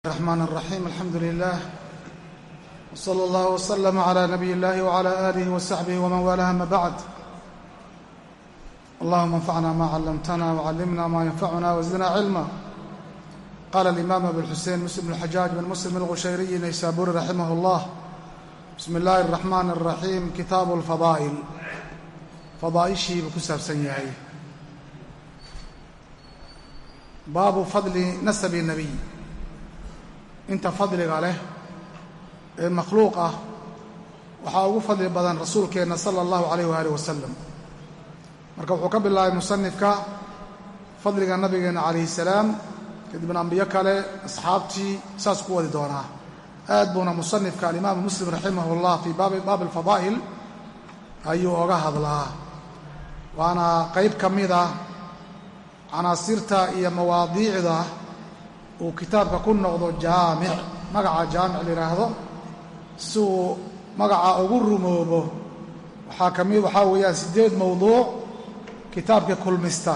الرحمن الرحيم الحمد لله وصلى الله وسلم على نبي الله وعلى آله وصحبه ومن والاه ما بعد اللهم انفعنا ما علمتنا وعلمنا ما ينفعنا وزدنا علما قال الإمام أبو الحسين مسلم بن الحجاج بن مسلم الغشيري نيسابوري رحمه الله بسم الله الرحمن الرحيم كتاب الفضائل فضائشii buu ku saabsan yahay baabu fadli nasabi النabiy inta fadliga leh ee makhluuq ah waxaa ugu fadli badan rasuulkeenna sala allahu calayh waaalih wasalam marka wuxuu ka bilaabay musanifka fadliga nabigeenna calayhi salaam kadibna ambiyo kale asxaabtii saas ku wadi doonaa. Aad buuna musanifka alimaamu muslim raximah llah fii baabi alfadaa'il ayuu oga hadlaa. Waana qayb ka mida canaasirta iyo mawaadiicda uu kitaabka ku noqdo jaamic magaca jaamic layidhaahdo si uu magaca ugu rumoobo. Waxaa kami waxaa weeyaan siddeed mawduuc kitaabka kulmista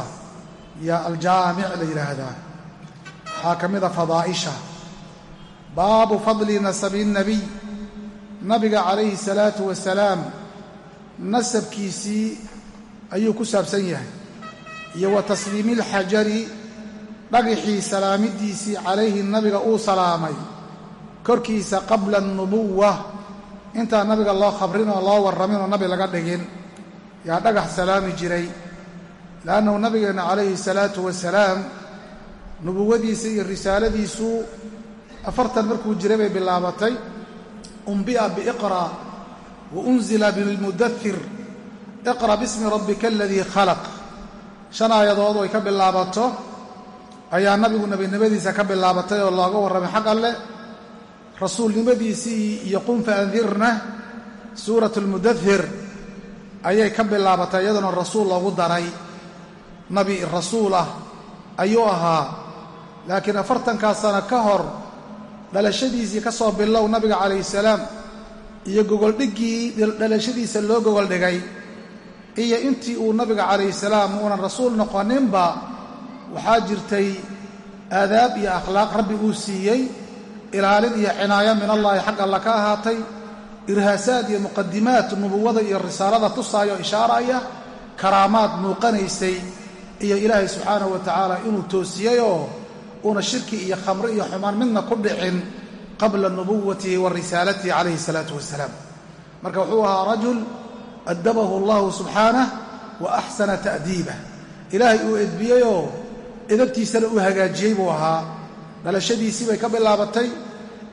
yaa aljaamic la yidhaahdaa waxaa ka mida fadaaisha. Baabu fadli nasabi nabiy nabiga calayhi salaatu wasalaam nasabkiisii ayuu ku saabsan yahay. Iyo wa tasliimi alxajari dhagixii salaamidiisii calayhi nabiga uu salaamay. Korkiisa qabla anubuwa intaan nabiga loo khabrin oo loo warramin oo nabi laga dhigin. Yaa dhagax salaami jiray. Le'annahu nabigeenna calayhi salaatu wasalaam nubuwadiisa iyo risaaladiisu afartan markuu jiray bay bilaabatay. Umbi'a biiqra' wa unzila bilmudahir iqra' bismi rabbika aladii khalaq. Shan aayadood ay ka bilaabato ayaa nabigu nebinimadiisa ka bilaabatay oo looga warramay xaq alleh rasuulnimadiisii iyo qum fa andirna suurat almudahir ayay ka bilaabatay iyaduna rasuul loogu daray. Nabi rasuul ah ayuu ahaa. Laakiin afartankaa sano ka hor dhalashadiisii ka soo bilow nabiga calayhi salaam iyo gogoldhiggii dhalashadiisa loo gogoldhigay iyo intii uu nabiga calayhi salaam uunan rasuul noqoninba waxaa jirtay aadaab iyo akhlaaq rabbi uu siiyey ilaalin iyo cinaayo min allaahi xag alla ka ahaatay irhaasaad iyo muqadimaad nubuwada iyo risaalada tusaayo ishaaraya karaamaad muuqanaysay iyo ilaahay subxaanahu wa tacaala inuu toosiyeyoo uuna shirki iyo khamri iyo xumaan midna ku dhicin qabla nubuwatihi wa risaalatihi calayhi salaatu wasalaam. Marka wuxuu ahaa rajul addabahu allahu subxaanah wa axsana ta'diibah ilaahay uu edbiyeyoo edabtiisana uu hagaajiyey buu ahaa. Dhalashadiisii bay ka bilaabatay.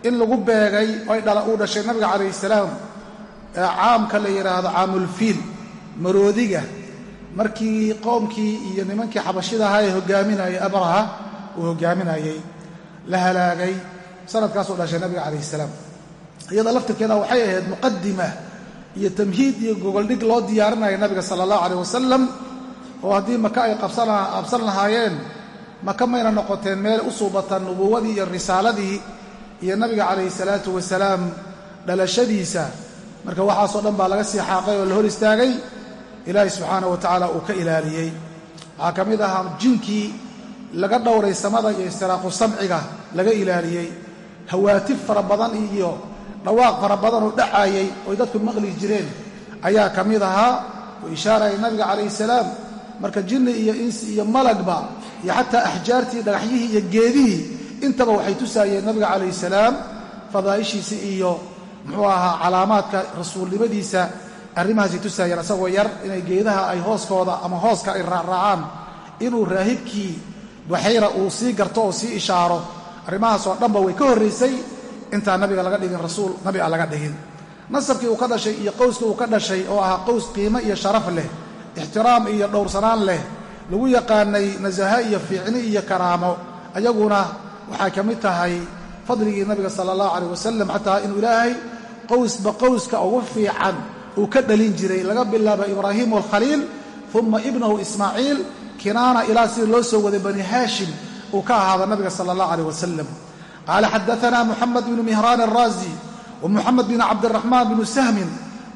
In lagu beegay uu dhashay nabiga calayhi salaam. Ee caamka la yidhaahdo caamulfiil maroodiga. Markii qoomkii iyo nimankii xabashida ahaa ee hogaaminayay abraha uu hogaaminayey la halaagay sanadkaasuu dhashay nabiga calayhi salaam. Iyada laftirkeeda waxay ahayd muqadima iyo tamhiid iyo gogoldhig loo diyaarinaya nabiga sala allahu calayh wasalam oo haddii maka ay qabsan lahaayeen maka mayna noqoteen meel u suubata nubuwadii iyo risaaladii iyo nabiga calayhi salaatu wasalaam dhalashadiisa. Marka waxaasoo dhan baa laga sii xaaqay oo la hor istaagay. Ilaahay subxaana wa tacaala uu ka ilaaliyey. Waxaa ka mid ahaa jinkii laga dhowray samada iyo istiraaqu samciga laga ilaaliyey. Hawaatif fara badan iyo dhawaaq fara badan oo dhacaayay oy dadku maqli jireen. Ayaa ka mid ahaa uu ishaaraya nabiga calayhi salaam. Marka jinni iyo insi iyo malagba iyo xataa axjaartii dhagaxyihii iyo geedihii intaba waxay tusaayeen nabiga calayhi salaam fadaa'ishiisa iyo muxuu ahaa calaamaadka rasuulnimadiisa. Arrimahaasay tusaayeen asagoo yar inay geedaha ay hooskooda ama hooska ay raacraacaan inuu raahibkii buxayra uu sii garto oo sii ishaaro. Arrimahaasoo dhanba way ka horraysay intaan nabiga laga dhigin rasuul nabi a laga dhigin. Nasabkii uu ka dhashay iyo qowskii uu ka dhashay oo ahaa qows qiimo iyo sharaf leh ixtiraam iyo dhowrsanaan leh lagu yaqaanay nasaha iyo fiicni iyo karaamo. Ayaguna waxay ka mid tahay fadligii nabiga sala allahu calayh wasalam xataa inuu ilaahay qowsba qowska ugu fiican uu ka dhalin jiray. Laga bilaabo ibraahiim alkhaliil uma ibnahu ismaaciil kinaana ilaa sidii loo soo waday bani haashim uu ka ahaada nabiga sala allah calayh wasalam qaala xadaana muxamed bnu mihraan alraazi wa muxamed bn cabdiraxmaan bnu sahmin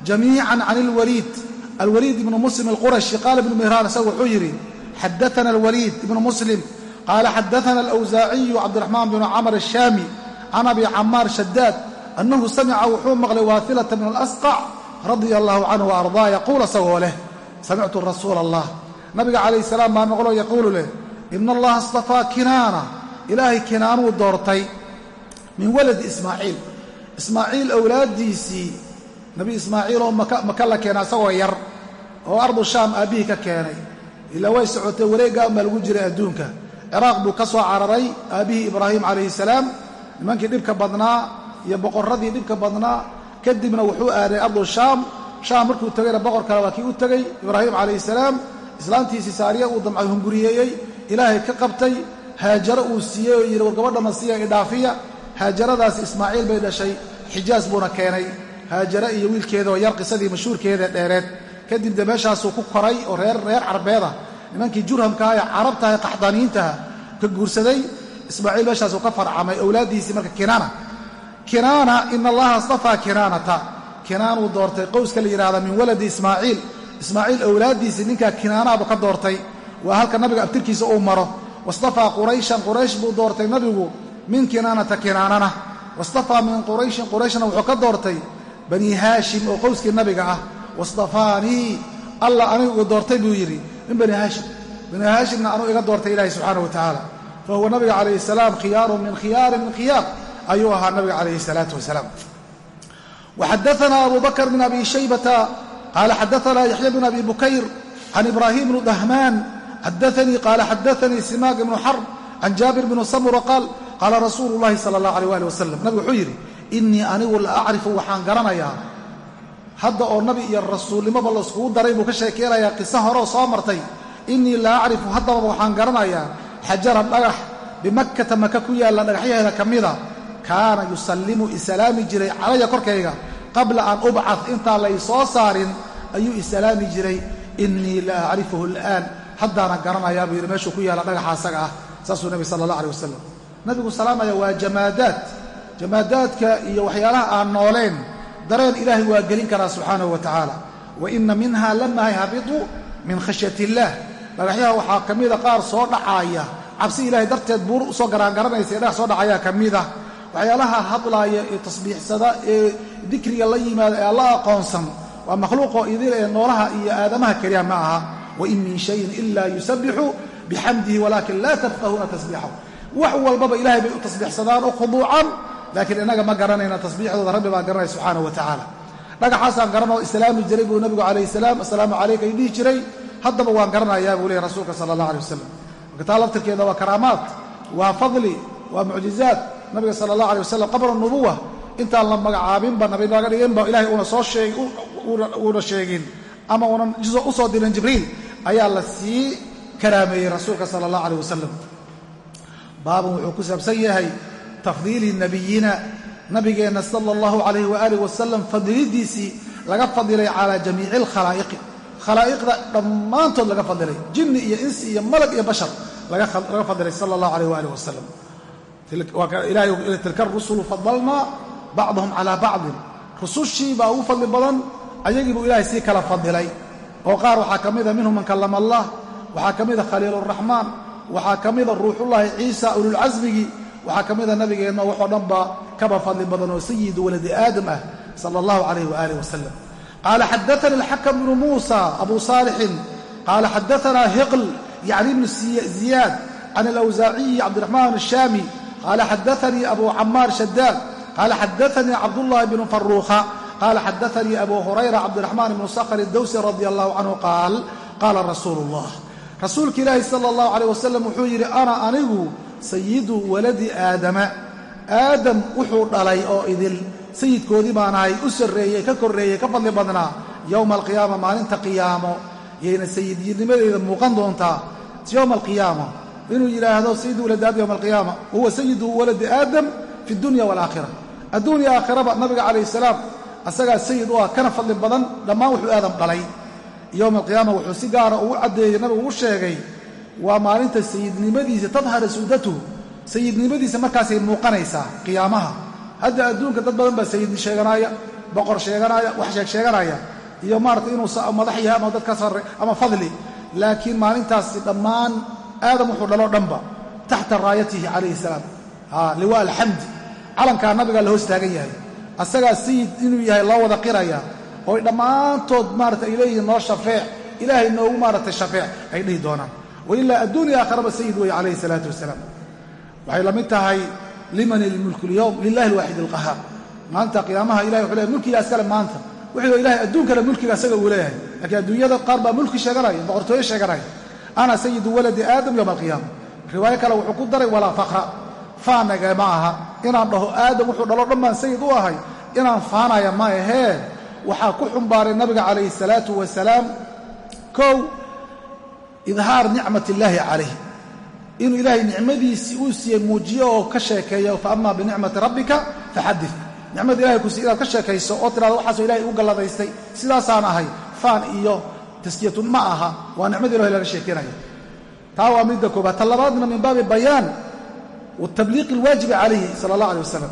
jamiican can ilwaliid alwaliid ibnu muslim alqurashi. Qaala ibnu mihraan isagu wuxuu yidhi xadaana alwaliid ibnu muslim qaala xadaana alawsaaciyu cabdiraxmaan bnu camr ashaami can abi camaar shadaad annahu samica wuxuu maqlay waailata min alasqac radia allahu canhu wa ardaa yaquul asagoo leh samictu rasuula allah nabiga calayh salaam baa maqloo yaquulu leh ina allaha istafaa kinaana ilaahay kinaanuu doortay min waladi ismaaciil ismaaciil awlaaddiisii nabi ismaaciil oo maka la keenay asagoo yar oo ardu shaam aabbihii ka keenay ilaa way socotay wareeggaa unbaa lagu jiray adduunka. Ciraaq buu ka soo cararay aabbihii ibraahim calayhi salaam nimankii dhibka badnaa iyo boqorradii dhibka badnaa. Kadibna wuxuu aaday ardu shaam. Markuu tegayna boqor kale waa kii u tegey ibraahim calayhi salaam. Islaantiisii saariya uu damcay hunguriyeeyey ilaahay ka qabtay. Haajaro uu siiyey oo yidhi war gabadhana siiya idhaafiya haajaradaasi ismaaciil bay dhashay xijaas buuna keenay. Haajare iyo wiilkeedaoo yar qisadii mashhuurkeeda dheereed kadib de meeshaasuu ku koray oo reer carbeeda. Nimankii jurhamkaah ee carabtaha ee qaxdaaniyiintaha ka guursaday ismaaciil meeshaasuu ka farcamay owlaaddiisii marka kinaana. Kinaana ina allaha astafaa kinaanata. Kinaanuu doortay qowska la yidhahda min waladi ismaaciil. Ismaaciil owlaaddiisii ninkaa kinaanaabuu ka doortay. Waa halka nabiga abtirkiisa uu maro. Wastafaa qurayshan quraysh buu doortay nabigu min kinaanata kinaanana. Wastafaa min qurayshin qurayshna wuxuu ka doortay bani haashim oo qowskii nabiga ah wastafaanii allah anigu doortay buu yidhi min bani haashim. Bani haashimna anuu iga doortay ilaahi subxaana wa tacaala fa huwa nabiga calayhi salaam khiyaarun min khiyaarin min khiyaar. Ayuu ahaa nabiga calayhi salaatu wasalaam waxadaana abu bakr bn abi shaybata qaala xadaana yaxya bn abi bukayr can ibraahim bnu dahmaan xadaanii qaala xadaanii simaak ibnu xarb can jaabir bni samura qaal qaala rasuulu llahi sala allah alيh ali wasalam nabigu wuxuu yidhi inii anigu la acrifu waxaan garanayaa hadda oo nabi iyo rasuulnimoba laiskugu daray buu ka sheekeynayaa qiso horeoo soo martay. Inii la acrifu haddaba waxaan garanayaa xajaran dhagax bimakkata maka ku yaalla dhagaxyaheeda ka mida kaana yusallimu isalaami jiray calaya korkayga. Qabla an ubcad intaan lay soo saarin ayuu isalaami jiray. Inii la acrifuhu al'aan. Haddaana garanayaa buu yidhi meeshuu ku yaalla dhagaxa asaga ah. Saasuu nebi sala allah aleh wasalam nabigu salaamaya waa jamaadaad. Jamaadaadka iyo waxyaalaha aan nooleen dareen ilaahay waa gelin karaa subxaanahu wa tacaala. Wa ina minha lama yahbitu min khashyat illaah dhagaxyaha waxaa ka mida qaar soo dhacaaya cabsi ilaahay darteed buur u soo garaangaranaysa ee dhagax soo dhacayaa ka mida waxyaalaha hadlaaya ee tasbiixsada ee dikriga la yimaada ee alla aqoonsan waa makhluuqoo idil ee noolaha iyo aadamaha keliya ma aha. Wain min shayin ila yusabixu bixamdihi walaakin laa tafqahuuna tasbiixahu. Wax walbaba ilahay bay u tasbiixsadaan oo khuduucan laakiin innaga ma garanayna tasbiixdooda rabbi baa garanaya subxaana wa tacaala. Dhagaxaasaan garanoo islaami jiray buu nabigu calayhi salaam assalaamu calayka idhihi jiray. Haddaba waan garanayaa buu leeyay rasuulka sala allah alay wasalam marka taa laftirkeeda waa karaamaad waa fadli waa mucjizaad. Nabiga sala allah alay wasalam qabla nubuwa intaan la magacaabinba nabi naga dhiginba ilahay uuna soo sheeg uuna sheegin. Ama uunan u soo dirin jibriil. Ayaa la sii karaameeyey rasuulka sala allah aleyh wasalam baabun wuxuu ku saabsan yahay tafdiili nabiyina nabigeenna sala allahu calayh waaalih wasalam fadilidiisii laga fadilay calaa jamiici alkhalaa'iqi. Khalaa'iqda dhammaantood laga fadilay jinni iyo insi iyo malag iyo bashar laga fadilay sala allahu calayh waaalih wasalam tilka rusulu fadalnaa bacdahum calaa bacdin. Rusushii baa ugu fadli badan ayagii buu ilaahay sii kala fadilay oo qaar waxaa ka mida minhum man kallama allah waxaa ka mida khaliiluraxmaan waxaa ka mida ruuxullaahi ciisa ululcasmigii waxaa ka mida nabigeenna waxoo dhanba kaba fadli badan oo sayidu waladi aadam ah sala allahu calayh waaalih wasalam qaala xadaanii alxakam bnu muusa abu saalixin. Qaala xadaanaa hiql yacni ibnu ziyaad can alawsaaciyi cabdiraxmaan ashaami qaala xadaanii abu camaar shadaad qaala xadaanii cabdullahi bnu faruukha qaala xadaanii abu hurayra cabdiraxmaan ibnu sakhr dawsi radi allahu canhu qaal qaala rasuulu allah rasuulka ilaahi sala allahu calayh wasalam wuxuu yidhi ana anigu sayidu waladi aadama. Aadam wuxuu dhalay oo idil. Sayidkoodii baan ahay u sarreeyey ka korreeyey ka fadli badnaa. Yowma alqiyaama maalinta qiyaamo. Yayna sayidnimadeeda muuqan doontaa. Yowma alqiyaama inuu yidhaahdo sayidu waladi aadam yowma alqiyaama huwa sayidu waladi aadam fi dunya waalaakhira adduunya aakhiraba nabiga calayhi salaam asagaa sayid u ah kana fadli badan dhammaan wuxuu aadam dhalay. Yowma alqiyaama wuxuu si gaara ugu caddeeyey nabigu ugu sheegay waa maalinta sayidnimadiisa tadhara suudatuhu sayidnimadiisa markaasay muuqanaysaa qiyaamaha. Hadda adduunka dad badan baa sayid sheeganaaya boqor sheeganaaya wax sheeg sheeganaya iyo maarata inuu madax yahay ama dadka sarre ama fadli. Laakiin maalintaasi dhammaan aadam wuxuu dhaloo dhanba taxta raayatihi calayhi salaam. Liwa alxamdi calankaa nabigaa la hoos taagan yahay. Asagaa sayid inuu yahay loo wada qiraya ooy dhammaantood maarata ay leeyihiin noo shafeec. Ilaahay noogu maaratay shafeec ay dhihi doonaan wailaa adduunya aakharaba sayid weeye calayhi salaatu wasalaam. Waxay la mid tahay liman ilmulku lyowm lilahi alwaaxid alqahaar. Maalinta qiyaamaha ilahay wuxuu leeyahy mulkigaa iskale maanta. Wuxuu ilahay adduunkale mulkiga isaga uu leeyahay. Laakiin adduunyada qaar baa mulki sheeganaya boqortooyo sheeganaya. Ana sayidu waladi aadam yowma alqiyaama. Riwaayo kale wuxuu ku daray walaa fakra faanaga ma aha. Inaan dhaho aadam wuxuu dhalo dhan baan sayid u ahay. Inaan faanaya ma ahee. Waxaa ku xumbaaray nabiga idhaar nicmat illaahi calayh. Inuu ilaahay nicmadiisii uu siiyey muujiyo oo ka sheekeeyo fa amaa binicmati rabbika faxadid nicmada ilahay ku siiy inaad ka sheekayso oo tirahdo waxaasoo ilahay igu galladaystay sidaasaan ahay faan iyo taskiyatun ma aha waa nicmada ilahi laga sheekeynaya taa waa midda koobaad ta labaadna min baabi bayaan watabliiqi alwaajibi sala allah alay wasalam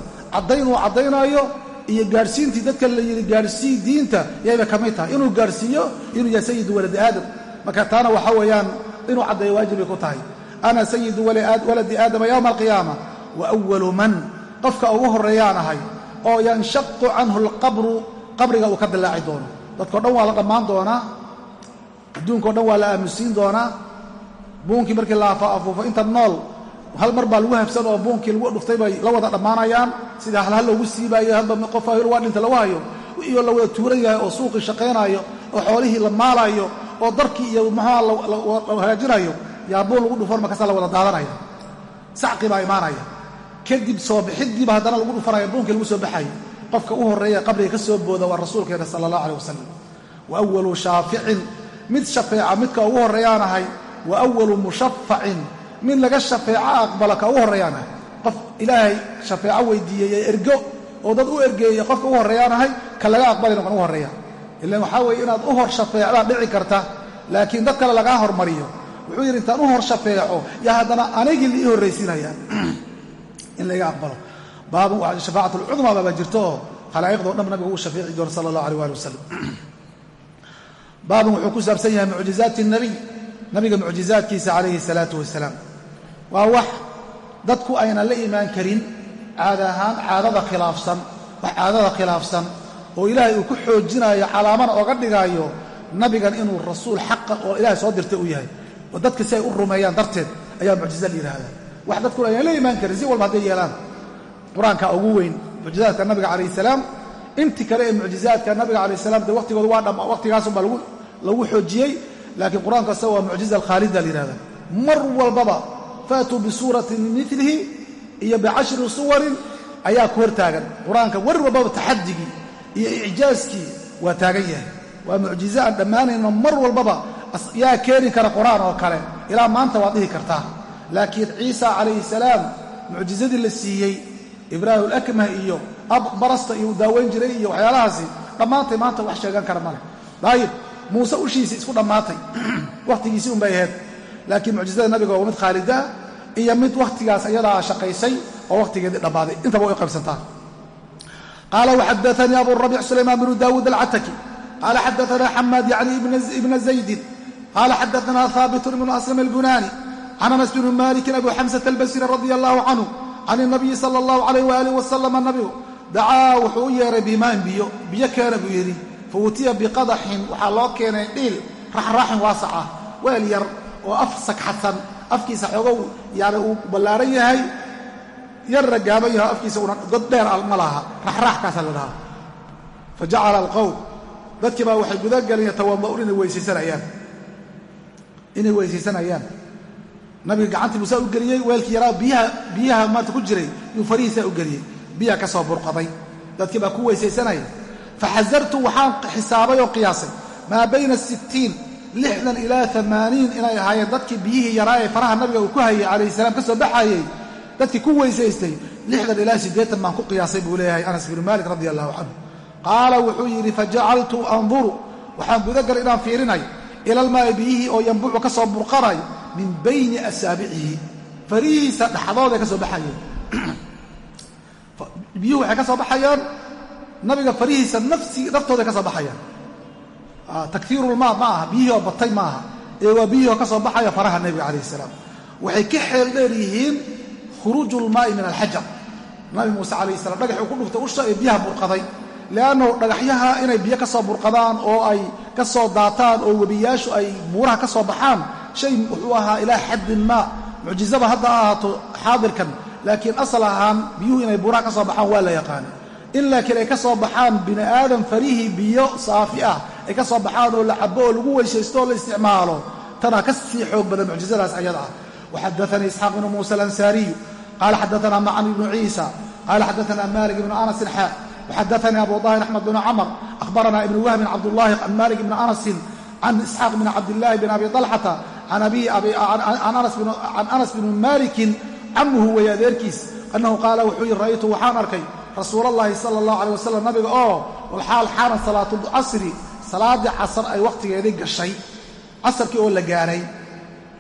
iyo gaadhsiintii dadka la yidhi gaadhsii diinta yayba ka mid tahay. Inuu gaadhsiiyo inuu yahay sayidu waladi aadam marka taana waxa weeyaan inuu caddeeyo waajibay ku tahay. Ana sayidu waladi aadama yowma alqiyaama wa awalu man qofka ugu horreeyaan ahay oo yanshaqu canhu alqabru qabriga uu ka dillaaci doono. Dadkao dhan waa la dhammaan doonaa adduunkao dhan waa la aamusiin doonaa buunkii markii la afuufo inta nool hal mar baa lagu hafsan oo buunkii lagu dhuftay bay la wada dhammaanayaan sida halhal loogu siibaayo halba qof waa dhinta lagu hayo iyo la wada tuuran yahay oo suuqii shaqaynaayo oo xoolihii la maalaayo oo darkii iyo muxuha la hagaajinayo yaa buun lagu dhufan markaasaa la wada daadanaya sacqi baa imaanaya. Kadib soo bixiddiiba haddana lagu dhufanaya buunkii lagu soo baxayo. Qofka u horreeya qabriga ka soo booda waa rasuulkeena sala allah aleh wasalam wa awalu shaaficin mid shafeeca midka ugu horreeyaan ahay. Wa awalu mushafacin mid laga shafeeco aqbalo ka ugu horreeyaan ahay. Qof ilaahay shafeeco weydiiyey ee ergo oo dad u ergeeyey qofka ugu horreeyaan ahay ka laga aqbalay noqon ugu horreeya ilaan waxaa weeye inaad u hor shafeecdaa dhici karta laakiin dad kale lagaa hormariyo. Wuxuu yidhi intaan u hor shafeeco yaa haddana anigii la ii horraysiinaya in layga aqbalo. Baabun shafaacat alcudmaa baabaa jirto oo khalaa'iqdao dhan nabiga uu shafeeci doono sala allah aleh waali wasalam baabun wuxuu ku saabsan yahay mucjizaati nabiy nabiga mucjizaadkiisa calayhi salaatu wasalaam waa wax dadku aynan la imaan karin caada ahaan caadada khilaafsan wax caadada khilaafsan oo ilaahay uu ku xoojinayo calaamana oga dhigaayo nabigan inuu rasuul xaqa oo ilaahay soo dirtay uu yahay. Oo dadka si ay u rumeeyaan darteed ayaa mucjiza la yidhaahdaa wax dadkuna aynan la imaan karin si walba hadday yeelaan. Qur'aanka ugu weyn mucjizaadka nabiga calayh salaam. Intii kale ee mucjizaadka nabiga calayh salam dee waqtigooda waa dham waqtigaasunbaa lagu xoojiyey. Laakiin qur'aanku asaga waa mucjiza alkhaalida la yihahda mar walbaba faatuu bisuuratin milihi iyo bicashri suwarin ayaa ku hor taagan qur'aanka war walbaba taxadigii iyo icjaaskii waa taagan yahay. Waa mucjize aan dhammaanayno mar walbaba yaa keeni kara qur'aan oo kale ilaa maanta waad dhihi kartaa. Laakiin ciisa calayhi salaam mucjizadii la siiyey ibraahim alakmah iyo barasta iyo uu daaweyn jiray iyo waxyaalahaasi dhammaantay maanta wax sheegan kara maleh daayib muuse ushiisii isku dhammaatay. Wakhtigiisii unbay ahayd. Laakiin mucjizada nabiga waa mid khaalidaa iyo mid wakhtigaas ayadaa shaqaysay oo wakhtigeedii dhammaaday. Intaba way qaybsantaa qaala waxadaanii abu rabic sulaymaan bnu daawuud alcataki qaala xadaanaa xamaad yacni ibna zaydin qaala xadaanaa haabitun ibnu aslam albunaani can anas bni malikin abu xamsata albasri radia allahu canhu can inabiyi sala allahu calayh waalih wasalama nabigu dacaa wuxuu u yeeray bimaan biyo biyo keena buu yidhi fa utiya biqadaxin waxaa loo keenay dhiil raxraaxin waasac ah weel yar oo af sagxadsan afkiisa xoogow yani uu ballaaran yahay yarna gaaban yaho afkiisa una god dheer ma laha. Raxraaxkaasaa la dhahaa fa jacala alqowm dadkii baa waxay gudagelin yatawada'uun inay weysaysanayaan. Inay weysaysanayaan. Nabiga gacantii buu saa u geliyey weelkii yaraa biyaha biyaha maanta ku jiray yuu farihiisaa u geliyey. Biyaa ka soo burqaday dadkii baa ku weysaysanaya faxasartu waxaan xisaabay oo qiyaasay. Maa bayna sittiin lixdan ilaa amaaniin inay ahaayeen. Dadkii biyihii yaraa ee faraha nabiga uu ku hayay calayhi salaam ka soo baxayey dadkii ku weysaystay lixdan ilaa siddeetan baan ku qiyaasay buu leeyahay anas binu maalik radi allahu canhu qaala wuxuu yidhi fajacaltu anduru waxaan gudagalay inaan fiirinayo ilalmaa'i biyihii oo yambucu ka soo burqanay min bayni asaabicihi farihiisa dhexdooday ka soo baxayeen. Biyuhu waxay ka soo baxayaan nabiga farihiisa naftooday ka soo baxayaan. Takfiirulmaa ma aha biyihii oo batay ma aha. Ee waa biyihii oo ka soo baxaya faraha nebiga calayh salaam. Waxay ka xeel dheer yihiin khuruuju lmaa'i min alxajar nabi muuse calayhi salam dhagaxuu ku dhuftay usha ee biyaha burqaday. Li'annahu dhagaxyaha inay biyo ka soo burqadaan oo ay ka soo daataan oo webiyaashu ay buuraha ka soo baxaan shay wuxuu ahaa ilaa xaddin maa mucjizaba hadda ha ahaato xaadirkan laakiin asal ahaan biyuhu inay buuraha ka soo baxaan waa la yaqaana in laakiin ay ka soo baxaan bini aadam farihii biyo saafi ah ay ka soo baxaan oo la cabo oo lagu weysaysto oo la isticmaalo tanaa ka sii xoog badan mucjizadaas ayada ah waxadaanii isxaaq bnu muusa alansaariyu qaala xadaana macan ibnu ciisa qaala xadaana malik ibnu anasin xaa waxadaanii abu daahir axmed bnu camr ahbarana ibnu wahbin cabdullahi can malik ibni anasin can isxaaq bn cabdillahi bn abi طalxata can anas bni malikin camuhu weeye adeerkiis annahu qaala wuxuu yidhi ra'aytu waxaan arkay rasuul allahi sala allahu alay wasalam nabiga oo walxaal xaaran salaatulcasri salaaddii casar ay wakhtigeedii gashay casarkii oo la gaaray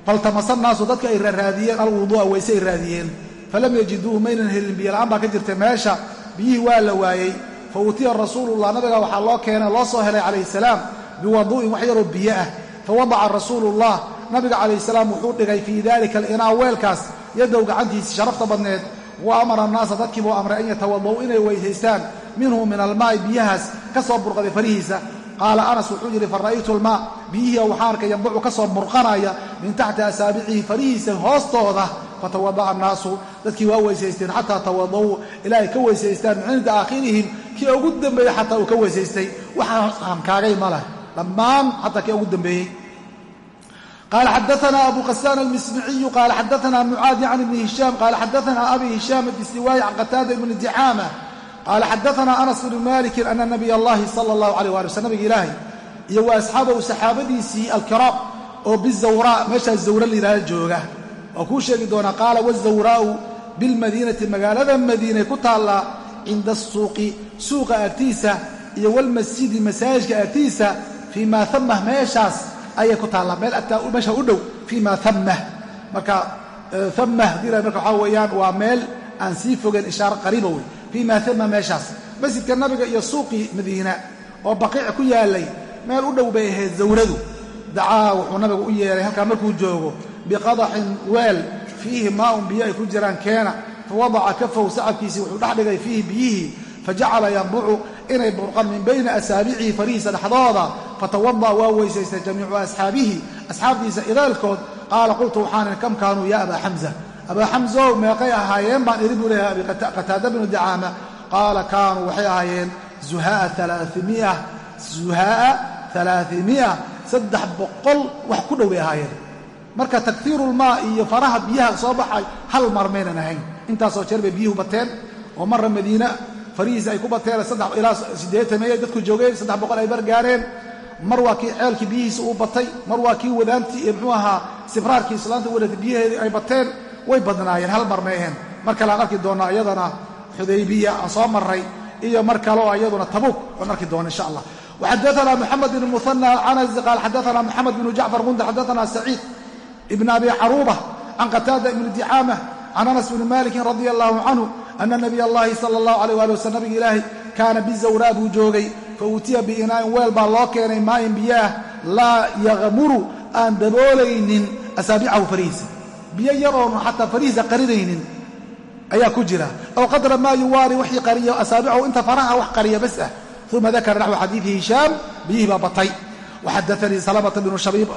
faltamasa naasu dadka ay raaraadiyeen alwuduu'a wayse ay raadiyeen. Falam yajiduuhu maynan helin biyola'aan baa ka jirta meesha. Biyihii waa la waayey. Fa utiya rasuulullah nabiga waxaa loo keenay loo soo helay calayhi salaam biwaduu'in wax yaroo biyo ah. Fa wadaca rasuulullah nabiga calayhi salaam wuxuu dhigay fii dalika alinaa weelkaas yadow gacantiisi sharafta badneed. Wa amara annaasa dadkii buu amray an yatawada'uu inay weysaystaan minhu min almaa'i biyahaas ka soo burqaday farihiisa qaala anas wuxuu yidhi fa ra'aytu almaa biyihii waxaan arkay yambucu ka soo burqanaya min taxti asaabicihi farihiisa hoostooda fatawada'a annaasu dadkii waa weysaysteen xataa tawada'uu ilaa ay ka weysaystaan min cinda aakhirihim kii ugu dambeeyey xataa uu ka weysaystay waxaan kaagay ma leh dhammaan xataa kii ugu dambeeyey qال xdثna أbو qسان المسمعي qال xdثna معاad عن بن هiشام qال xdثna أbي هiشام الدسواي عن qتاadة بن دعاamة qaala xadaana anas bnu maliki ana nabiy allahi sala allahu alay ali wasl nabiga ilaahay iyo wa asxaabahu saxaabadiisii alkiraam oo bizawraa meeshaas zawra layidhahda jooga waa kuu sheegi doonaa qaala wazawraa'u bilmadiinati magaalada madiinay ku taallaa cinda asuuqi suuqa agtiisa iyo walmasjidi masaajijka agtiisa fii maa amah meeshaas ayay ku taallaa meelmeesha u dhow fii maa amah marka amah dila marka waxaa weeyaan waa meel aan sii fogeyn ishaaro qariiba wey fii ma ama meeshaas masjidka nabiga iyo suuqii madiina oo baqiic ku yaalay meel u dhow bay ahayd zawradu. Dacaa wuxuu nabigu u yeeray halkaa markuu joogo biqadaxin weel fiihi maaun biyo ay ku jiraan keena. Fawadaca kafahu sacabkiisii wuxuu dhex dhigay fiihi biyihii fajacala yambucu inay burqan min bayni asaabicihi farihiisa dhexdooda. Fatawada'a waa weysaystay jamiicu asxaabihi. Asxaabtiisa idaalkood qaala qultu waxaanin kam kaanuu ya abaa xamza abaa xamzow meeqay ahaayeen baan idhi buu leeyahay qataada bnu dacaama qaala kaanuu waxay ahaayeen zuhaa'a alaaimia saddex boqol wax ku dhow bay ahaayeen. Marka takfiirulmaa iyo faraha biyaha soo baxay hal mar maynan ahayn. Intaasoo jeer bay biyuhu bateen oo marra madiina farihiisa ay ku bateen ilaa siddeetan meeye dadku joogeen saddex boqol ay bargaareen. Mar waa kii ceelkii biyihiisa uu batay mar waa kii wadaantii ee muxuu ahaa sibraarkii islaanta wadatay biyaheedii ay bateen way badnaayeen hal mar ahayn. Mar kale aan arki doonnaa iyadana xudaybiya aan soo marray iyo mar kale oo iyaduna tabuuk aan arki doona insha allah. Waxadaana moxamed bn muhana alcanazi qaal xadaana moxamed bnu jacfar mundar xadaana saciid ibn abi caruuba can qataada ibni dicaama can anas bni malikin radia allahu canhu ana nabiy allahi sala allahu alayh ali waslm nabiga ilaahay kaana bizawraa buu joogay fa uutiya biinaa'in weel baa loo keenay maayin biyaah laa yaqmuru aan daboolaynin asaabicahu farihiisa biyo yar oonu xataa farihiisa qarinaynin ayaa ku jira. Aw qadra maa yuwaari wixii qariyo asaabicahu inta faraha wax qariya bas ah. Uma dakara naxwu xadiidi hishaam biyihii baa batay. Waxadaanii salamata bnu shabiib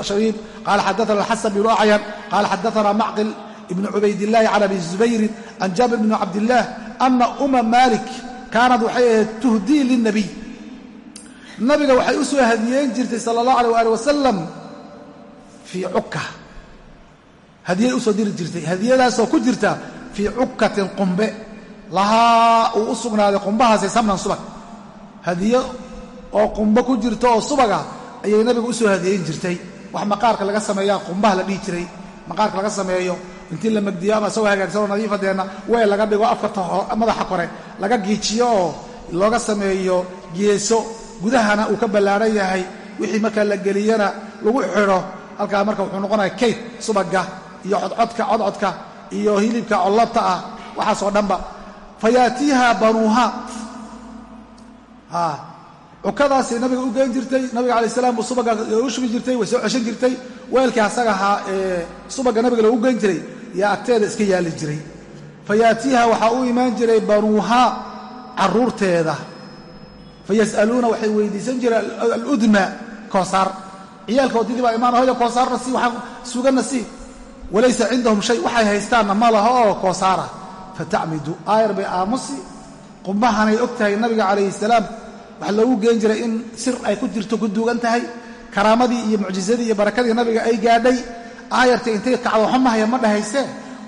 qaala xadaana xasan bnu acyan qaala xadaana macqil ibn cubaydillaahi can abi zubayrin can jaabir bni cabdillaah ana uma maalik kaanad waxay ahayd tuhdii lilnabiy nabiga waxay u soo hadiyeen jirtay sala allah alayh waali wasalam fii cukka hadiyay u soo diri jirtay. Hadiyadaasoo ku jirta fii cukatin qumbe. Lahaa uu u sugnaaday qumbahaasi samnan subag. Hadiyo oo qumbe ku jirta oo subaga ayay nabiga u soo hadiyeyn jirtay. Wax maqaarka laga sameeyaa qumbaha la dhihi jiray. Maqaarka laga sameeyo intii la magdiyo ama isagoo hagaagsanoo nadiifadeenna weel laga dhigo afkarta madaxa kore. Laga giijiyo oo looga sameeyo geeso. Gudahana uu ka ballaaran yahay. Wixii markaa la geliyana lagu xidho halkaa marka wuxuu noqonaya kayd subaga iyo codcodka codcodka iyo hilibka collabta ah waxaasoo dhanba. Fa yaatiiha banuuha cukadaasay nabiga u geen jirtay nabiga alai salam buu subaga u shubi jirtay way soo ceshan jirtay. Weelkii asaga ahaa ee subaga nabiga loogu geen jiray yaa agteeda iska yaali jiray. Fayaatiiha waxaa u imaan jiray banuuhaa carruurteeda fayas'aluuna waxay weydiisan jireen aludma koosaar ciyaalka wadidii baa imaan hoyo koosaarna sii waxaa suganna sii walaysa cindahum shay waxay haystaanna ma laha oo koosaara fatacmidu aayar bay aamusi qumbahanay og tahay nabiga calayhi salaam. Waxaa loogu geen jiray in sir ay ku jirto ku duugan tahay. Karaamadii iyo mucjizadii iyo barakadii nabiga ay gaadhay. Aayarta intay kacdo xumahaya ma dhahayse.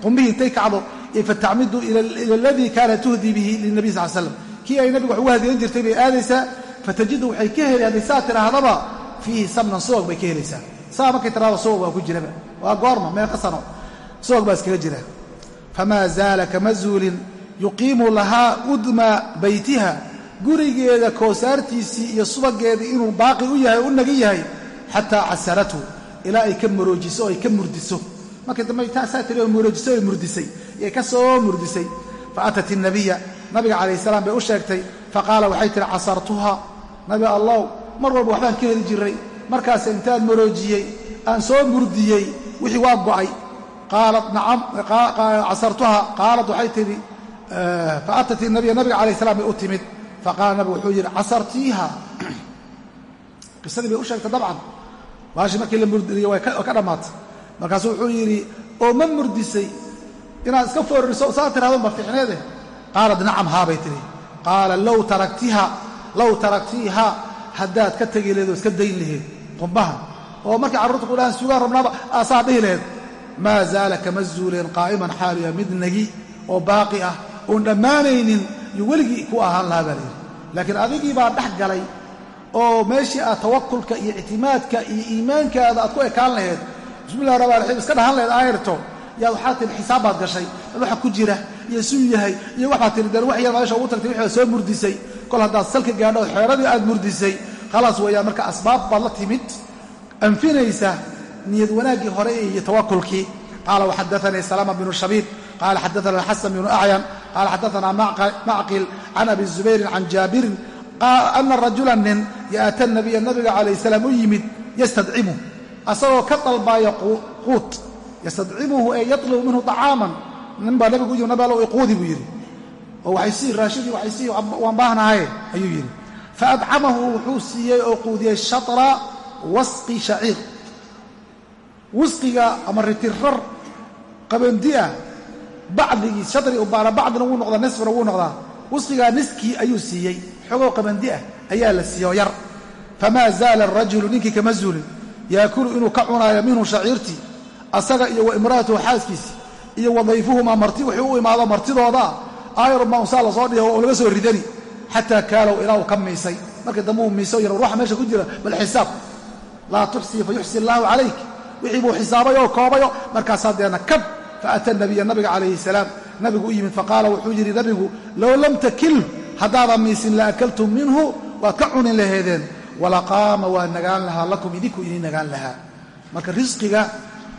Qumbihii intay kacdo fatacmidu ila aladii kaana tuhdii bihi linabiy sal slam kii ay nabiga wax ugu jirtay bay aadaysaa fatajidu waxay ka heli hadday saa tidhaahdaba fiihi samnan subag bay ka helaysaa. Saa markay tidhahdo subag ku jiraba waa goorma meeqa sano. Subag baa iskaga jira. Famaa zaala kama yuqiimu lahaa udma baytiha. Gurigeeda koosaartiisii iyo subageedii inuu baaqi u yahay u nagan yahay xataa casaratu. Ilaa ay ka maroojiso oo ay ka murdiso. Markii dambe tiri oo maroojiso ay murdisay. Yay ka soo murdisay. Fa atat innabiya nabiga calayh salaam bay u sheegtay. Faqaala waxay tihi casartuha. Nabi allow mar walba waxbaan ka heli jiray markaas intaan maroojiyey aan soo murdiyey wixii waa go'ay. Casartuha qaalat waxay tidhi fa atat inabiya nabiga calayh salam bay u timid. Faqaala nabigu wuxuu yidhi casartiiha. Qisadii bay u sheegtay dabcan. Baashii markii la murdiriyo way ka dhammaatay markaasuu wuxuu yidhi oo ma murdisay? Inaad iska foorriso saa tirahdon ba fiicneede. Qaalat nacam haa bay tidhi. Qaala low taraktiha low taraktiiha haddaad ka tegi laheed oo iska dayn laheed qumbahan oo markay carruurta ku dhahaan sugaan rabnaaba aasaa dhihi laheed maa zaala kama zuuleen qaa'iman xaaluya mid nagi oo baaqi ah oon dhammaanaynin iyo weligii ku ahaan lahaa baa layidhi laakiin adigii baa dhex galay oo meeshii aad tawakulka iyo ictimaadka iyo iimaankaada aad ku ekaan laheed bismillahi raxmaan raxiim iska dhahan laheed aayarto yaad waxaa tihi xisaab baad gashay waxa ku jira iyo suu yahay iyo waxaad tihi deen wax yar meesha ugu aad murdisay la timid anfinaysa niyad wanaaggii hore iyo tawakulkii. Qaala waxadaanii salama bnu shabiib qaala xadaana xasan bnu acyan qaala xadaana macqil can abi zubayrin can jaabirin ana rajula nin yaata nabiya nabiga calayh salaam u yimid yastadcimu asagoo ka dalbaaya quut. Yastadcimuhu ee yatlubu minhu طacaaman nin baa nabigu u yimi nabi iquudi buu yidhi. Oo waxay sii raashidii waxay sii waan baahnahaye ayuu yidhi. Faadcamahu wuxuu siiyey oo quudiyey shatra wasqi shaciir. Wisqiga ama ritirar qabandiah bacdigii shatri ubaana bacdina wuu noqdaa nisfina wuu noqdaa. Wisqigaa niskii ayuu siiyey. Xogoo qabandi ah ayaa la siiyo yar. Famaa zaala arajulu ninkii kama zuulin. Yaakulu inuu ka cunaayo minhu shaciirtii asaga iyo wa imra'atuhu xaaskiisi iyo wadayfuhumaa marti wuxuu u imaado martidoodaa aayarunbaa unsaa la soo dhihi oo laga soo ridani. Xataa kaalow ilaa uu ka miisay. Markii dambe uu miiso yar ruuxa meesha ku jira bal xisaab laa tuxsii fa yuxsi allaahu calayk. Wixii buu xisaabay oo koobayo markaasaa deena kab fa ata nabiya nabiga calayhi salaam. Nabigu u yimid faqaala wuxuu yidhi nabigu low lam takil haddaadan miisin la akaltum minhu waad ka cunin laheedeen. Walaqaama waa nagaan lahaa lakum idinku idin nagaan lahaa. Marka risqiga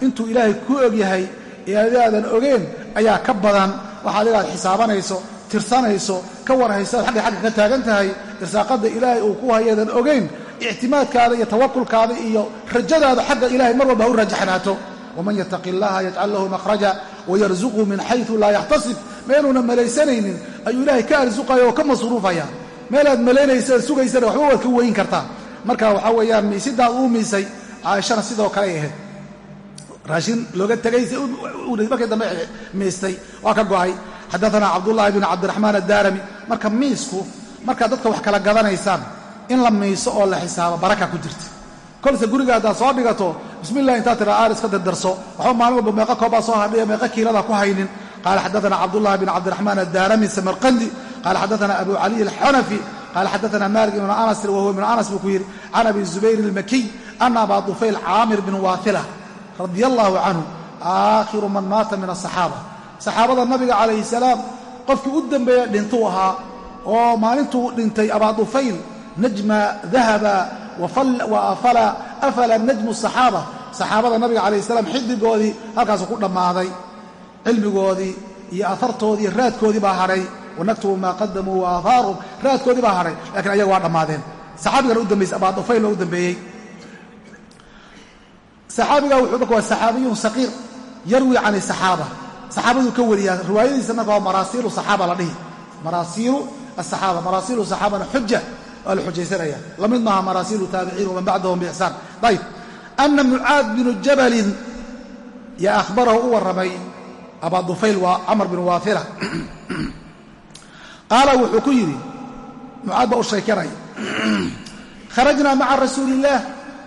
intuu ilaahay ku og yahay ee adaadan ogeen ayaa ka badan. Waxa adiga aad xisaabanayso tirsanayso ka warhayso aad xagga xagga ka taagan tahay irsaaqadda ilaahay uu ku hayadan ogayn ictimaadkaada iyo tawakulkaada iyo rajadaada xagga ilahay mar walba ha u rajaxnaato waman yattaqi allaha yajcal lahu makhraja wayarzuqhu min xaytu laa yaxtasib meenuuna malaysanaynin ayuu ilaahay ka arsuqaya oo ka masruufaya meelaad malaynaysa sugaysana waxba waad ka weyn kartaa marka waxaa weeyaan miisidaad uu miisay caaishana sidoo kale ay ahayd raashin looga tegay markii dambe miistay waa ka go'ay xadaana cabdullaahi bn cabdiraxmaan addaarami marka miisku markaad dadka wax kala gadanaysaan in la miiso oo la xisaabo baraka ku jirta. Kolse guriga haddaad soo dhigato bismillah intaad tira aar iska dardarso. Waxba maalin walba meeqa koobbaa soo hadhiya meeqa kiilada ku haynin. Qaala xadaana cabdullahi bn cabdiraxmaan addaarami samarqandi. Qaala xadaana abu caliy alxanafi. Qaala xadaana malik ibn anas wahuwa ibn anas buu ku yidhi can abi zubayr almakiy ana aba dufayl bin waahila radia allahu canhu man maata min asaxaaba saxaabada nabiga calayhi salaam qofkii u dembeeya dhintuu ahaa oo maalintuu dhintay abaa dufayl najma dahaba afala najmu saxaaba. Saxaabada nabiga calayhi salaam xiddigoodii halkaasuu ku dhammaaday. Cilmigoodii iyo ahartoodii iyo raadkoodii baa hadhay wanaktubu maa qadamuu wa aahaarum raadkoodii baa hadhay lakiin ayaga waa dhammaadeen saxaabigana u dambaysay abaa dufayl oo u dambeeyey. Saxaabiga wuxuu marka waa saxaabiyun saqiir yarwi can saxaaba saxaabaduu ka wariyaa riwaayadiisa marka waa maraasiilu saxaaba la dhihi. Asaxaaba waa la xujaysanaya la mid maaha maraasiilu taabiciin waman bacdahum biixsaan ayb ana mucaad binu jabalin yaa ahbarahu u warramay abaa dufayl waa camar bin waafila qaala wuxuu ku yidhi mucaad baa u sheekanaya kharajnaa maca rasuuli illaah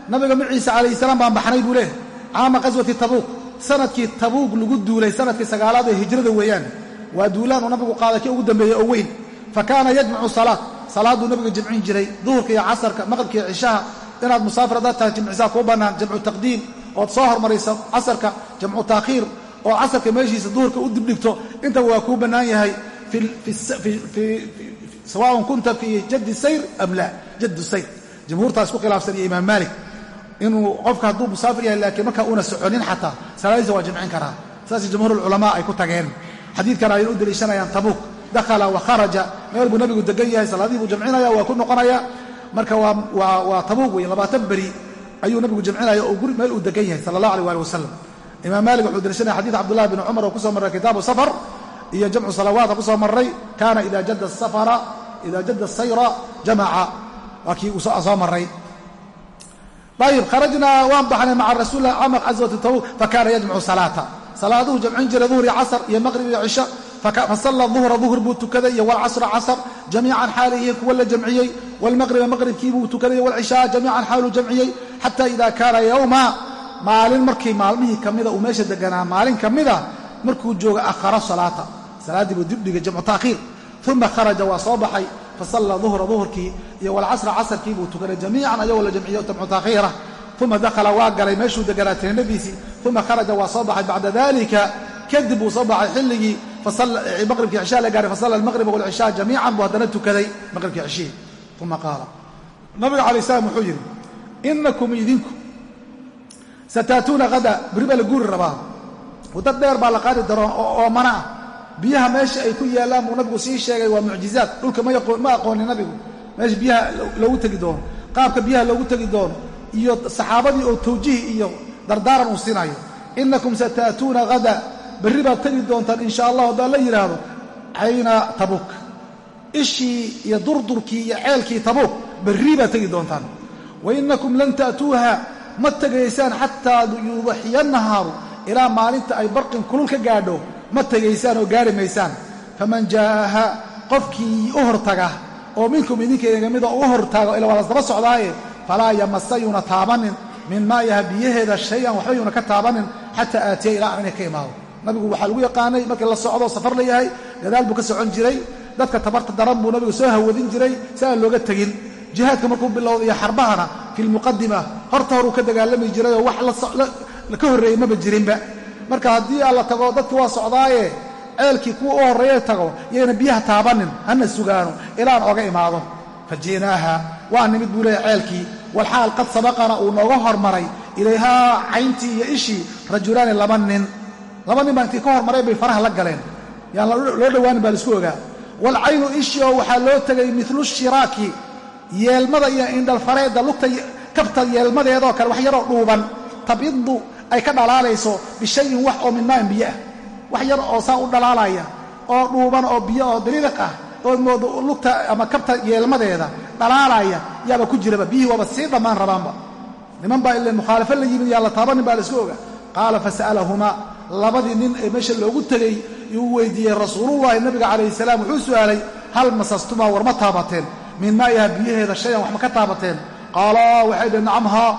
nabiga maciisa calayhi salaam baan baxnay buu leh caama qaswati tabuuq sannadkii tabuuq lagu duulay sannadkii sagaalaad ee hijrada weeyaan. Waa duulaan uu nabigu qaaday kii ugu dambeeyey oo weyn. Fa kaana yajmacu salaad salaaduu nabiga jamcin jiray duhurka iyo casarka maqribka iyo cishaha. Inaad musaafir haddaad tahay jamcisaa kuu bannaan jamcu taqdiim. Ood soo hormaraysa casarka jamcu taakhiir oo casarka meeshiisa duhurka u dibdhigto intaba waa kuu bannaan yahay. Sawaaun kunta fii jaddi sayr am laa? Jaddu sayr. Jamhuurtaa isku khilaafsan iyo imaam maalik. Inuu qofka hadduu musaafir yahay laakiin markaa uuna soconin xataa salaadiisa waa jamcin karaa. Saas jamhuurulculamaa ay ku tageen. Xadiidkan ayay u deliishanayaan tabuuk dakhala wa kharaja. Meel buu nabigu degan yahay salaadihii buu jamcinaya waa ku noqonaya. Marka waa tabuuk wey labaatan beri ayuu nabigu jamcinaya meel uu degan yahay sala allah aleh ali wasalam imaam maalik wuxuu deliishanaya xadiid cabdullahi bn cumar oo ku soo marray kitaabu safar iyo jamcu salawaata ku soo marray kaana ida jadda safara ida jadda sayra jamaca. Waa kii soo marray. Ayib kharajnaa waan baxnay maca rasuulilah cama caswati tabuuk fakana yajmacu salaata. Salaaduhu jamcin jiray duhri casr iyo maqrib iyo cisho fasalla duhra duhr buu tukaday iyo walcasra casr jamiican xaalihi kuwa la jamciyey. Walmaqriba maqribkiibuu tukaday walcishaa jamiican xaaluu jamciyey. Xata ida kaana yowma maalin markii maalmihii kamida uu meesha deganaa maalin kamida markuu jooga akhara salaata. Salaaddii buu dibdhigay jamcu taakhiir uma kharaja waa soo baxay. Fasalla duhra duhurkii iyo walcasra casrkii buu tukanay jamiican ayagoo la jamciyo jamcu taakhiira uma dakhala waa galay meeshuu deganaa teendhadiisii uma kharaja waa soo buu maqribkii cishaa la gaaray fasalla almaqriba walcishaa jamiican buu haddana tukaday maqribkii cishihii uma qaala nabiga calay salaam wuxuu yidhi inakum idinku sataatuuna hada beri baa la guuri rabaa wadad dheer baa la qaadi daro oo oomana ah biyaha meesha ay ku yaallaan buu nabigu sii sheegay waa mucjizaad dhulka ma aqoonin nabigu meesha biyaha loogu tegi doono qaabka biyaha loogu tegi doono iyo saxaabadii oo tawjiih iyo dardaaran uu siinayo inakum sataatuuna berri baad tegi doontaan insha allah haddaan la yidhaahdo cayna tabuuk ishii iyo durdurkii iyo ceelkii tabuuk berri baad tegi doontaan. Wa inakum lan ta'tuuha ma tegaysaan xataa yudaxiya nahaaru ilaa maalinta ay barqin kulul ka gaadho ma tegaysaan oo gaari maysaan. Faman jaa'aha qofkii u hortaga oo minkum idinkeega mida u hortaago ila waa lasdaba socdaaye falaa yamasa yuuna taabanin min maayaha biyaheeda shay-an waxba yuuna ka taabanin xataa aatiya ilaa aan inay ka imaado nabigu waxaa lagu yaqaanay markii la socdo safar la yahay gadaal buu ka socon jiray dadka tabarta daran buu nabigu soo hawadin jiray si aan looga tegin. Jihaadka markuu bilowda iyo xarbahana fi lmuqadima horta horuu ka dagaalami jirayoo wax ka horreeyey maba jirinba. Marka haddii aan la tago dadki waa socdaaye ceelkii kuwa u horreeye tago yayna biyaha taabanin hana sugaano ilaan oga imaado. Fa ji'naaha waa nimid buu leeyahy ceelkii walxaal qad sabaqana uu nooga hormaray ilayhaa cayntii iyo ishii rajulaani laba nin laba nin baa ka hormaray bay faraha la galeen. Yaan loo dhowaanin baa la isku ogaa. Walcaynu ishii oo waxaa loo tegay milu shiraaki yeelmada iyo indhalfareedda lugta kabta yeelmadeedoo kale wax yaroo dhuuban. Tabidu ay ka dhalaalayso bishayin wax oo min maain biyo ah. Wax yar oo saa u dhalaalaya oo dhuuban oo biyo oo dariiq ah oo moodo lugta ama kabta yeelmadeeda dhalaalaya yaaba ku jiraba. Biyihii waaba sii dhammaan rabaanba. Niman baa ile mukhaalafo la yimid yaa la taabanin baa la isku oga qaala fasa'alahumaa labadii nin ee meesha loogu tegey yuu weydiiyey rasuulullahi nabiga calayhi salaam wuxuu su'aalay hal masastumaa war ma taabateen? Min maayaha biyaheeda shayan wax ma ka taabateen? Qaalaa waxay dhaheen nacam haa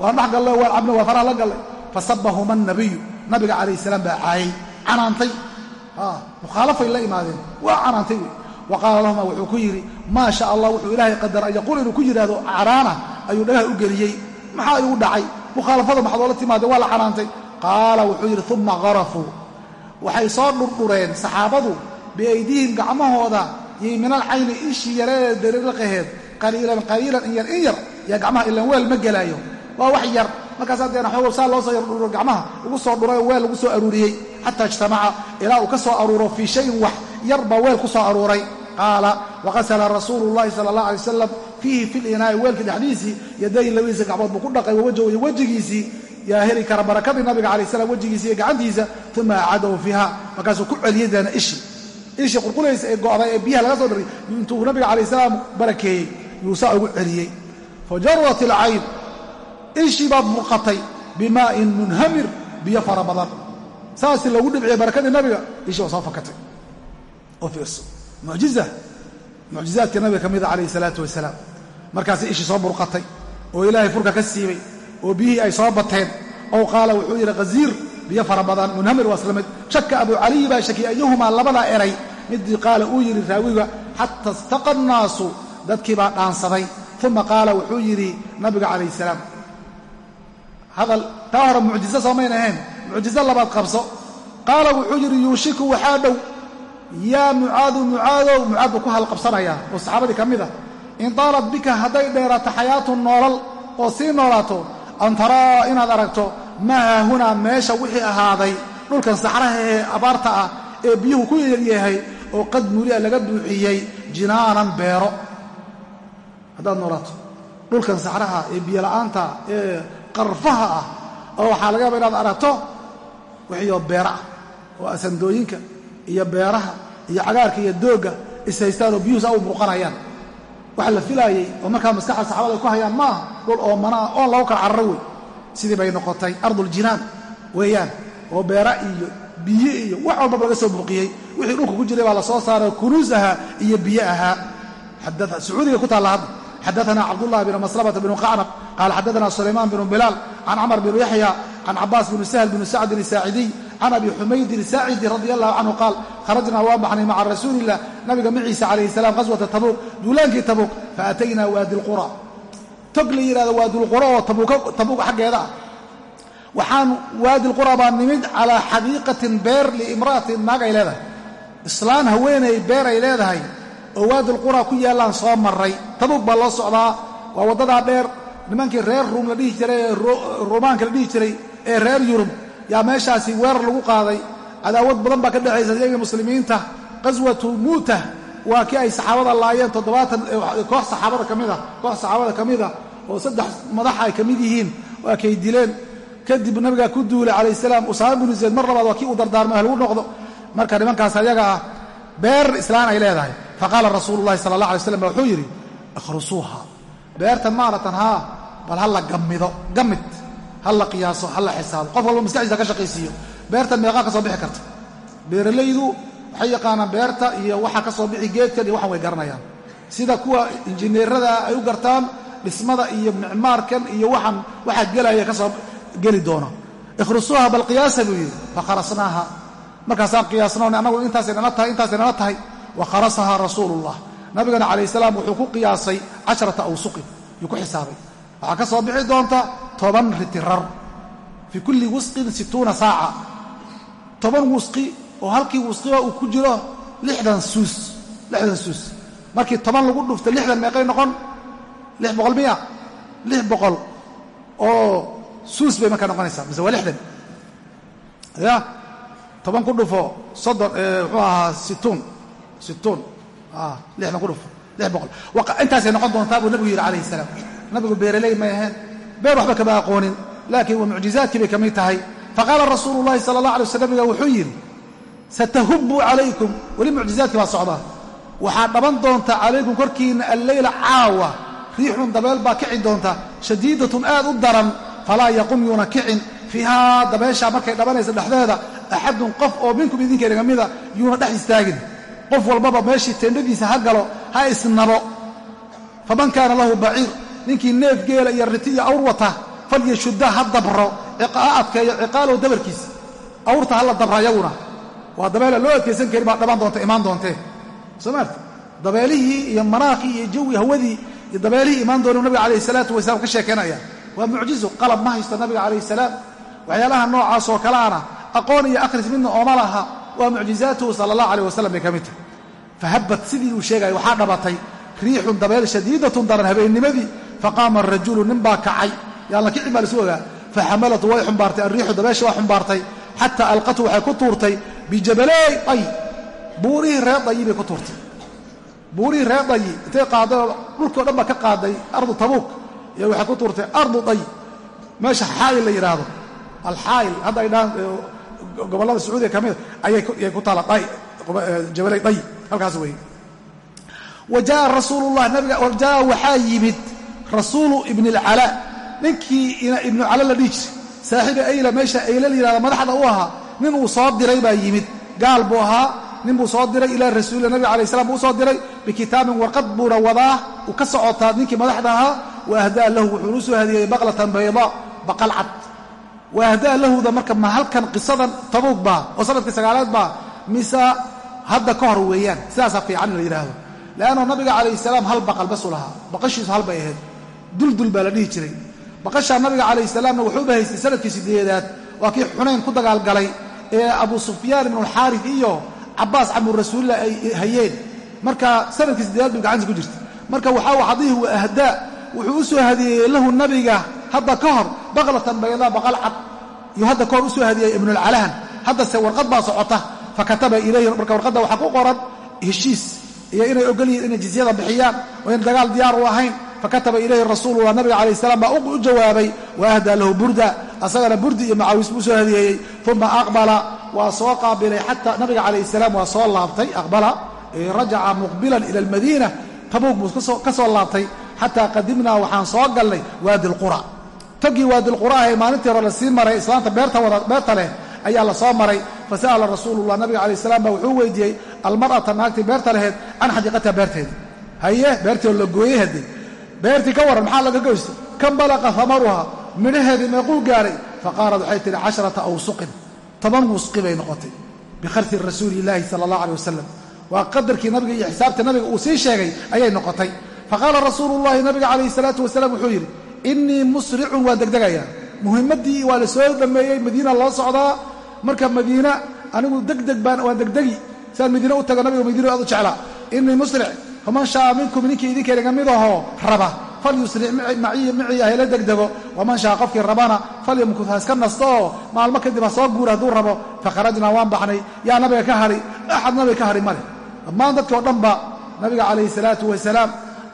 waan dhex galle waan cabna waa faraha la gallay. Fasabahuma anabiyu nabiga calayhi salaam baa caayay canaantay. Mukhaalafay la imaadeen waa canaantay wey. Wa qaala lahuma wuxuu ku yidhi maa sha allah wuxuu ilaahay qadara an yaquul inuu ku yidhaahdo canaana ayuu dhagaha u geliyey maxaa igu dhacay mukhaalafada maxaad oola timaadeen waa la canaantay qaala wuxuu yidhi uma qarafuu waxay soo dhurdhureen saxaabadu biaydihim gacmahooda. Iyo min alcayni ishii yareed dariiqaheed qaliilan qaliilan in yar in yar. Yaa gacmaha ilan weel ma gelaayo. Waa wax yar. Markaasaa deena xoog saa loo soo yardhuro gacmaha ugu soo dhuray oo weel lagu soo aruuriyey. Xataa ijtamaca ilaa uu ka soo aruuro fii shayin wax yar baa weel ku soo aruuray qaala waqasala rasuulu llahi sala allah alay wasalam fiihi fi linaa'i weelkii dhexdiisii yadayi labadiisa gacmood buu ku dhaqay wawajahu iyo wejigiisii yaa heli kara barakadii nabiga alay slam wejigiisa iyo gacantiisa uma acadahu fiiha. Markaasuu ku celiyey deena ishi ishii qurqulaysa ee go'day ee biyaha laga soo dharay intuu nabiga calayh salaam barakeeyey yuusaa ugu celiyey. Fajarat ilcayn ishii baad burqatay bimaa'in munhamir biyo fara badan. Saasi loogu dhibciye barakadii nabiga ishii waa soo fakatay. Oo fiirso mucjiza. Mucjizaadka nabiga ka mida calayhi salaatu wasalaam. Markaasay ishii soo burqatay oo ilaahay furka ka siibay oo biyihii ay soo bateen ow qaala wuxuu yidhi khaziir biyo fara badan. Munhamir waa islamid shaka abu caliy baa shakiyay ayuhumaa labadaa eray. Midii qaala uu yidhi raawiga xata istaqa annaasu dadkii baa dhaansaday. Uma qaala wuxuu yidhi nabiga calayh salaam hadal taa hore mucjizo soomayn ahayn mucjizo labaad qabso. Qaala wuxuu yidhi yuushiku waxaa dhow yaa mucaadu mucaadow mucaad buu ku halqabsanayaa. Oo saxaabadii ka mid a in daalat bika hadday dheeraato xayaatun noolal oo sii noolaato an taraa inaad aragto maa haahunaa meesha wixii ahaaday. Dhulkan saxraha ee abaarta ah ee biyuhu ku yaryahay oo qad mulia laga buuxiyey jinaanan beero. Haddaad noolaato dhulkan saxraha ee biyola'aanta ee qarfaha ah oo waxaa laga yaaba inaad aragto wixiioo beero ah oo asandooyinka iyo beeraha iyo cagaarka iyo doogga ishaystaan oo biyuhu saa u burqanayaan waxa la filaayey oo markaa maskaxda saxabada ay ku hayaan maaha dhul oo manaa oon lagu kala cararo wey. Sidii bay noqotay arduljinaan weeyaan oo beera iyo biyo iyo wax walbaba laga soo burqiyey wixii dhulka ku jiray baa la soo saaray kunuus ahaa iyo biyo ahaa sacuudiga ku taalla hadda. Xadaana cabdullahi bn maslamata bn qacnab qaala xadaana sulaymaan bn bilaal can camar bn yaxya can cabaas bn sahl bn sacdin isaacidiy can abi xumaydin saacidi radi allahu canhu qaal kharajnaa waa baxnay maca rasuulilah nabiga maciisa calayhi salaam qaswata tabuuq duulaankii tabuuq faataynaa waadi lqura tog la yidhahdo waadilqura oo tabuuq xaggeeda ah waxaan waadilqura baa nimid calaa xadiiqatin beer liimra'atin naag ay leedahay islaan haweenay beer ay leedahay oo waadilqura ku yaallaan soo maray tabuuq baa loo socdaa waa waddadaa dheer nimankii reer ruum la dhihi jiray ee ruumaanka la reer yurub yaa meeshaasi weerar lagu qaaday. Cadaawad badan baa ka dhexaysa iyaga muslimiinta. Qaswatu muutah waa kii ay saxaabada laayeen toddobaatan koox saxaabada ka mid ah ah oo saddex madaxa ay ka mid yihiin waa kay dileen. Kadib nabigaa ku duulay calayh salaam usaama binu zayd mar labaad waa kii uu dardaarmay halagu noqdo. Marka nimankaas ayaga ah beer islaan ay leedahay. Faqaala rasuulu llahi sala allah alay slam wuxuu yidhi ikhrusuuha beertan maaratan haa bal ha la gammido gammid ha la qiyaaso ha la xisaabo qof walba maskaxdiisa ka shaqaysiiyo. Beertan meeqaa ka soo bixi karta beeralaydu waxay yaqaanaan beerta iyo waxaa ka soo bixi geedkan iyo waxan way garanayaan. Sida kuwa injineerada ay u gartaan dhismada iyo micmaarkan iyo waxaan waxaa gelaya ka soo geli doona ikhrusuuha bal qiyaasa buu yidhi fakharasnaaha markaasaan qiyaasnoon annagu intaasay nala tahay intaasay nala tahay. Wa kharasahaa rasuulullah. Nabigana calayh salaam wuxuu ku qiyaasay casharata awsuqin ku xisaabay. Waxaa ka soo doonta toban ritirar fii kulli wisqin situuna saaca. Toban wisqi oo halkii wisqiba uu ku jiro lixdan suus lixdan suus. Markii toban lagu dhufto lixdan meeqay noqon? Lix boqol miya? Lix boqol. Oo suus bay markaa noqonaysaa mise waa lixdan. Ya? Toban ku dhufo soddon muxuu ahaa situun situun lixdan ku dhufo lix boqol. Intaasay noqon doontaa buu nabigu yidhi calayhi salaam. Nabigu beeraley may ahayn beer waxba kama aqoonin laakiin waa mucjizaadkii bay ka mid tahay. Faqaala rasuulu llahi sala allah alay waslam nabiga wuxuu yidhi satahubbu calaykum weli mucjizaadkii baa socdaa. Waxaa dhaban doonta calaykum korkiinna alleyla caawa riixun dabeel baa kici doonta shadiidatun aad u daran falaa yaqum yuuna kicin. Fiihaa dabeeshaa markay dhabanaysa dhexdeeda axadun qof oo minkum idinkeena ka mida yuuna dhex istaagin. Qof walbaba meeshii teendhadiisa ha galo ha isnabo faman kaana lahu baciir ninkii neef geela iyo riti iyo awr wata falyashudda ha dabro ha adkeeyo ciqaalow dabarkiisa awrta ha la dabra yaguna waa dabeela loo adkaysan karin baa dhaban doonta imaan doontee soo maarta dabeelihii iyo manaaqii iyo jawi hawadii iyo dabeelihii imaan doonu nabiga calayhi salaatu wasalaam ka sheekeynaya. Waa mucjizo qalab ma haysto nabiga calayhi salaam. Waxyaalaha noocaas oo kaleana aqoon iyo akhris midna ooma laha. Waa mucjizaatuhu sala allah alayh wasalam bay ka mid tahay. Fahabbat sidii uu sheegaya waxaa dhabatay riixun dabeel shadiidatun daran habeennimadii faqaama arajulu nin baa kacay yaan la kicin baa lasu ogaa faxamalatu way xumbaartay alriixu dabeesha waa xumbaartay xataa alqatu waxay ku tuurtay bijabaley ay buurihii reer dayi bay ku tuurtay buurihii reer dayi intay qaaday oo dhan baa ka qaaday ardu tabuuk iyo waxay ku tuurtay ardu day meesha xaayil la yidhaahdo alxaayil hadda ay dhahaan gobollada sacuudiga ka mida ayay ku taala jabalay day halkaas weeye wa jaa rasuulullah nabiga wa jaa waxaa yimid rasuulu ibni alcalaa ninkii ibnu cala la dhihi saaxiiba ayla meesha ayla la yihahdo madaxda u ahaa nin uu soo diray baa yimid. Gaal buu ahaa nin buu soo diray ilaa rasuulila nabiga alay slam buu u soo diray. Bikitaabin warqad buuna wadaa uu ka socotaa ninkii madaxda ahaa wa ahdaa lahu wuxuunu soo hadiyey baqlatan bayda baqal cad. Wa ahdaa lahuda marka ma halkan qisadan tabuug baa oo sannadkii sagaalaad baa mise hadda ka hor weeyaan. Sidaasaa fiican la yidhaahdo. Leanno nabiga calayh salaam hal baqal basuu lahaa. Baqashiisu hal bay ahayd duldul baa la dhihi jiray. Baqashaa nabiga calayh salaamna wuxuuba haystay sannadkii sideedaad waa kii xunayn ku dagaalgalay ee abu sufyaan ibnualxaarif iyo cabaas camu rasuulillah ay hayeen. Marka sannadkii sideedaad bay gacantiisa ku jirta marka waxaa waxadihi wa ahdaa wuxuu u soo hadiyeeyey lahu nabiga hadda ka hor baqlatan baydaa baqal cad. Iyo hadda ka hor u soo hadiyey ibnulcalahan haddase warqad baa socota fakataba ilayhi marka warqadda waxaa ku qoran heshiis iyo inay ogol yihiin inay jizyada bixiyaan oo in dagaal diyaar u ahayn fakataba ilayhi rasuulullah nabiga calayh salaam baa u jawaabay wa ahdaa lahu burda asagana burdi iyo macaawis buu soo hadiyeeyey uma aqbala waa soo qaabilay xataa nabiga calayh salaam waa soo laabtay aqbala rajaca muqbilan ila almadiina tabuug buu ka soo laabtay xataa qadimnaa waxaan soo galnay waadi lqura togii waadi lqura ahee maalintii hore la sii maray islaanta beerta leh ayaa la maray fasa'ala rasuulullah nabiga calayh salaam baa wuxuu weydiiyey almar'ata naagtii beerta laheyd can xadiiqatiha beerteeda haye beertii oo la gooyey hadde beertii ka warran maxaa laga goysta kan balaqa hamaruha midhaheedii meequu gaaray. Faqaalad waxay tihi casharata awsuqin. Toban wusqi bay noqotay. Bikharti rasuuli illaahi sala allah aleh wasalam waa qadarkii nabiga iyo xisaabta nabiga uu sii sheegay ayay noqotay. Faqaala rasuulu llahi nabiga calayhi salaatu wasalaam wuxuu yidhi innii musricun waa degdegayaa muhimmaddii waa la soo dhammeeyey madiina loo socdaa. Marka madiina anigu degdeg baan waan degdegi. Siaan madiine u tago nabiga madiina aad u jeclaa. Innii musric faman shaaa minkum ninkii idinka iga mid ahoo raba. Falyusric macii ahela degdego. Waman shaa qofkii rabana falyamkud ha iska nasto oo maalmo kadib ha soo guura hadduu rabo fakharajnaa waan baxnay. Yaa nabiga ka hadhi axad nabiga ka hadhi male dhammaan dadkii o dhanba nabiga calayhi salaatu wasalaam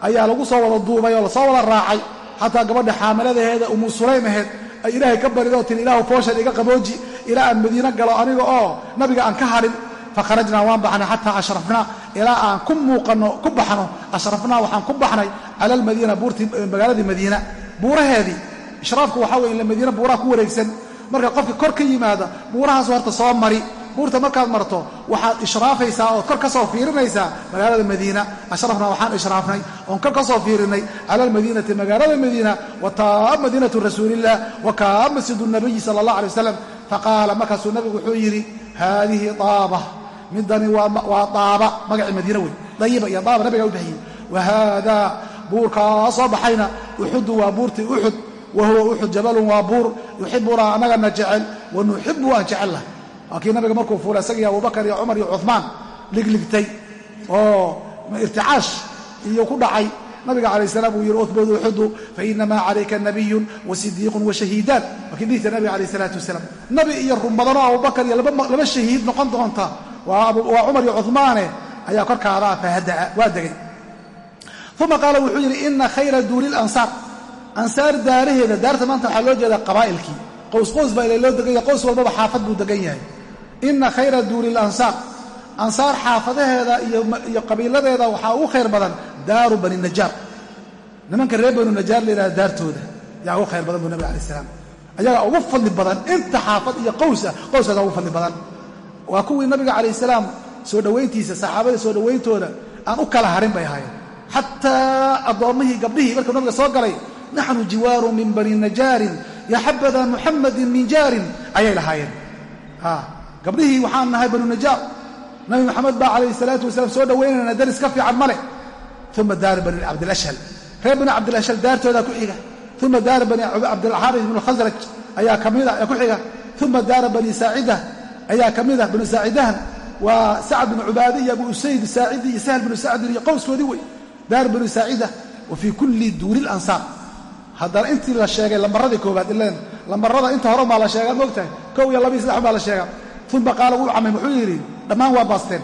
ayaa lagu soo wada duubay oo la soo wada raacay. Xataa gabadha xaamiladaheeda umu sulaym aheed ay ilaahay ka baridoo tiri ilaahu fooshan iga qabooji. Ilaa aan madiino galo aniga oo nabiga aan ka hadhin fakharajnaa waan baxnay xataa ashrafnaa ilaa aan ku muuqanno ku baxno ashrafnaa waxaan ku baxnay cala almadiina buurtii magaaladii madiina buuraheedii ishraafku waxaa weye ila madiina buuraha ku wareegsan marka qofka kor ka yimaada buurahaasu horta soo mari buurta markaad marto waxaad ishraafaysaa ood kor ka soo fiirinaysaa magaalada madiina ashrafnaa waxaan ishraafnay oon kor ka soo fiirinay cala almadiinati magaalada madiina wa madiinatu rasuuliillah wa masjidu nabiyi sala allah alay wasalam faqaala markaasuu nabigu wuxuu yidhi haadihi daaba midani waa daaba magacii madiina wey dayiba iyo daaba nabiga u bixiyey wa haadaa buurkaa soo baxayna uxudu waa buurtii uxud wa huwa uxud jabalun waa buur yuxibunaa annagana jecel wa nuxibu aan kii nabiga markuu fuulay isagii abubakar iyo cumar iyo cuhmaan ligligtay oo irticaash iyo ku dhacay nabiga calayh salaam uu yidhi uhbudu uxudu fainamaa calayka nabiyun wa sidiiqun wa shahiidaan waa kii dhihita nabiga calayh salaatu wasalaam nabi iyo run badanoo abubakar iyo laba shahiid noqon doonta. Waa cumar iyo cuhmaane ayaa korkaadaa fahada'a waa degay. Uma qaala wuxuu yidhi ina khayra duuri lansaar ansaar daaraheeda daarta maanta waxaa loo jeedaa qabaa'ilkii. Qows qows baa ila loo degan yahay qows walbaba xaafad buu degan yahay. Ina khayra iyo qabiiladeeda waxaa ugu khayr badan daaru bani najaar nimanka reer banu najaar la yidhahda daartooda. Yaa ugu khayr badan buu nabig alai salaam. Ayagaa ugu fadli badan inta xaafad iyo qows ah qowskaasaa ugu fadli badan. Waa kuwii nabiga calayh salaam soo dhowayntiisa saxaabada soo dhowayntooda aan u kala harin bay ahaayeen. Xataa addoommihii gabdhihii markuu nabiga soo galay naxnu jiwaaru min bani najaarin yaxabada muxamadin min jaarin ayay lahaayeen. Gabdhihii waxaan nahay banu najaar nabi maxamed baa calayhi salaatu wasalaam soo dhowaynayna daris ka fiican ma leh uma daari bani cabdilashal reer bani cabdilashal daartoodaa ku xiga uma daara bani cabdilxaaris bnu khasraj ayaa kamida ku xiga uma daara bani saacida ayaa ka mid ah banu saacidahan waa sacad binu cubaade iyo abu usayd saacidi iyo sahl binu sacdin iyo qowskoodii wey daar banu saacida wa fii kulli duuri lansaar haddana intii la sheegay lambaradii koobaad ileen lambarada inta hore maa la sheegaa moogtahay kow iyo laba iyo saddex baa la sheegaa uma qaala wuu camay wuxuu yidhi dhammaan waa baasteen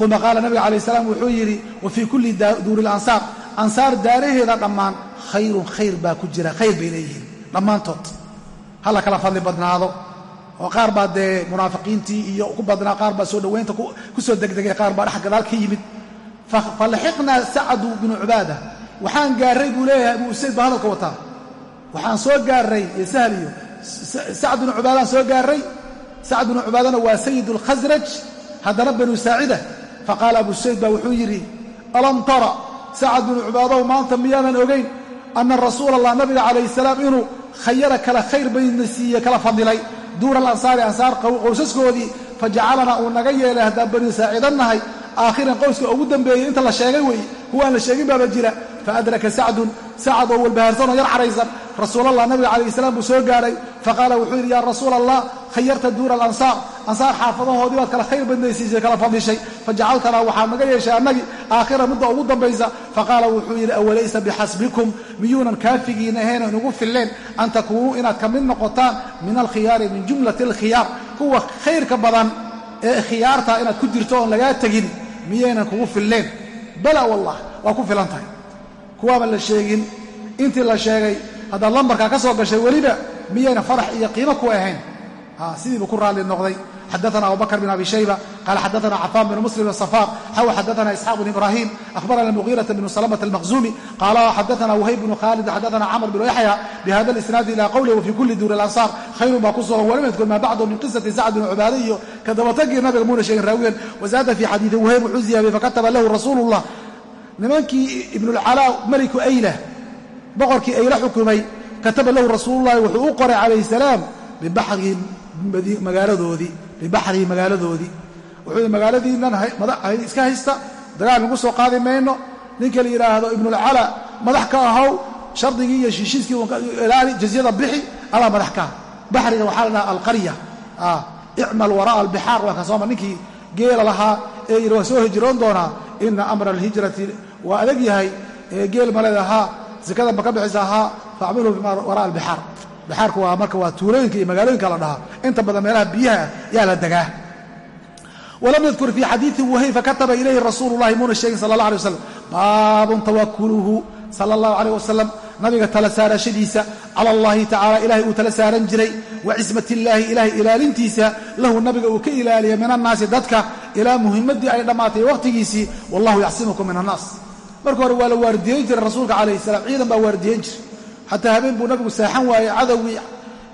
uma qaala nabiga calayh salaam wuxuu yidhi wa kulli duuri lansaar ansaar daaraheeda dhammaan khayrun khayr baa ku jira khayr bay leeyihiin dhammaantood. Ha la kala fadli badnaado. Oo qaar baa dee munaafiqiintii iyo ku badnaa qaar baa soo dhowaynta ku soo degdegay qaar baa dhex gadaal ka yimid. Falaxiqnaa sacdu binu cubaada. Waxaan gaarray buu leeyahay abu usayd baa hadalka wataa. Waxaan soo gaarray iyo sahl iyo sacd binu cubaadaan soo gaarray. Sacd binu cubaadana waa sayid alkhasraj haddana banu saacida faqaala abu usayd baa wuxuu yidhi alam tara sacad binu cubaadow maanta miyaanan ogayn anna rasuula allah nabiga calayh salaam inuu khayara kala khayr bayna siiye kala fadilay. Duura alansaari ansaar qowsaskoodii fa jacalanaa uu naga yeelay haddaan bani saacidan nahay. Aakhiran qowska ugu dambeeyey inta la sheegay weeye kuwaan la sheegin baaba jira faadraka sacdun sacad oo walbahaarsanoo yar cadhaysan rasuulallah nabiga calayh salaam buu soo gaadhay faqaala wuxuu yidhi yaa rasuula allah khayarta duura alansaar ansaar xaafadahoodii baad kala khayr badnaysiisay kala fadlishay fajacaltanaa waxaad naga yeeshay annagii aakhira midda ugu dambaysa faqaala wuxuu yidhi awalaysa bixasbikum miyuunan kaafigiina ahayna inugu filleen an takuunuu inaad ka mid noqotaan min alkhiyaari min jumlati alkhiyaar kuwa khayrka badan ee khiyaarta inaad ku jirto oon lagaa tegin miyaynan kugu filleen bala wallah waa ku filan tahay kuwaaba la sheegin. Intii la sheegay haddaad lambarkaa ka soo gashay weliba miyayna farax iyo qiimo ku ahayn. Sidiibuu ku raalli noqday. Xadaana abubakr bn abi shayba qaala xadaana cafaan bn muslim safaar xaw xadaana isxaaq bn ibrahim ahbarana mugiirata bn salmt almaqzumi qaala xadaana whayb bn khaalid xadaana camr bn yaxya bihada isnaadi ila qowlih wfi kuli duur alansaar khayrun baa ku sugan walam yadkur maa bacdu min qisati sacd bn cubaada iyo kadabatagii nabiga muuna sheegin raawiyan wazaada fi xadiidi whayb wuxuu ziyaabiyey fakataba lahu rasuulu llah nimankii ibnulcalaa meliku ayla boqorkii ayla xukumay kataba lahu rasuululahi wuxuu u qoray calayh salaam bibaxrihi magaaladoodii bibaxrihi magaaladoodii wuxuu yidhi magaaladiinnan iska haysta dagaal nagu soo qaadi mayno ninka la yidhaahdo ibnulcala madax ka ahow shardigii iyo shiishiiskii ilaali jazyada bixi alaa madax ka. Baxriga waxaa la dhaha alqarya. Icmal waraa albixaar waa kasooma ninkii geela lahaa ee yidhi waa soo hijroon doonaa ina amra alhijrati waa adag yahay geel maleed ahaa sekada ma ka bixisa ahaa faacmiluu bima waraa albixaar bixaarku waa marka waa tuulooyinka iyo magaalooyinka la dhahaa. Inta badan meelaha biyaha yaa la degaa. Walam yadkur fii xadiidi wahey fakataba ilayhi rasuulu llahi muuna sheegin sala allah alay wasalam baabun tawakuluhu sala allahu calayh wasalam nabiga tala saarashadiisa cala allahi tacala ilahay uu tala saaran jiray wa cismat illaahi ilahay ilaalintiisa lahu nabiga uu ka ilaaliya min annaasi dadka ilaa muhimmaddii ay dhammaatay wakhtigiisii wallahu yacsimukum min annaas. Marka hore waa la waardiyeyn jiray rasuulka calayhi salaam ciidan baa waardiyeyn jiray. Xataa habeen buu nabigu seexan waayey cadowgii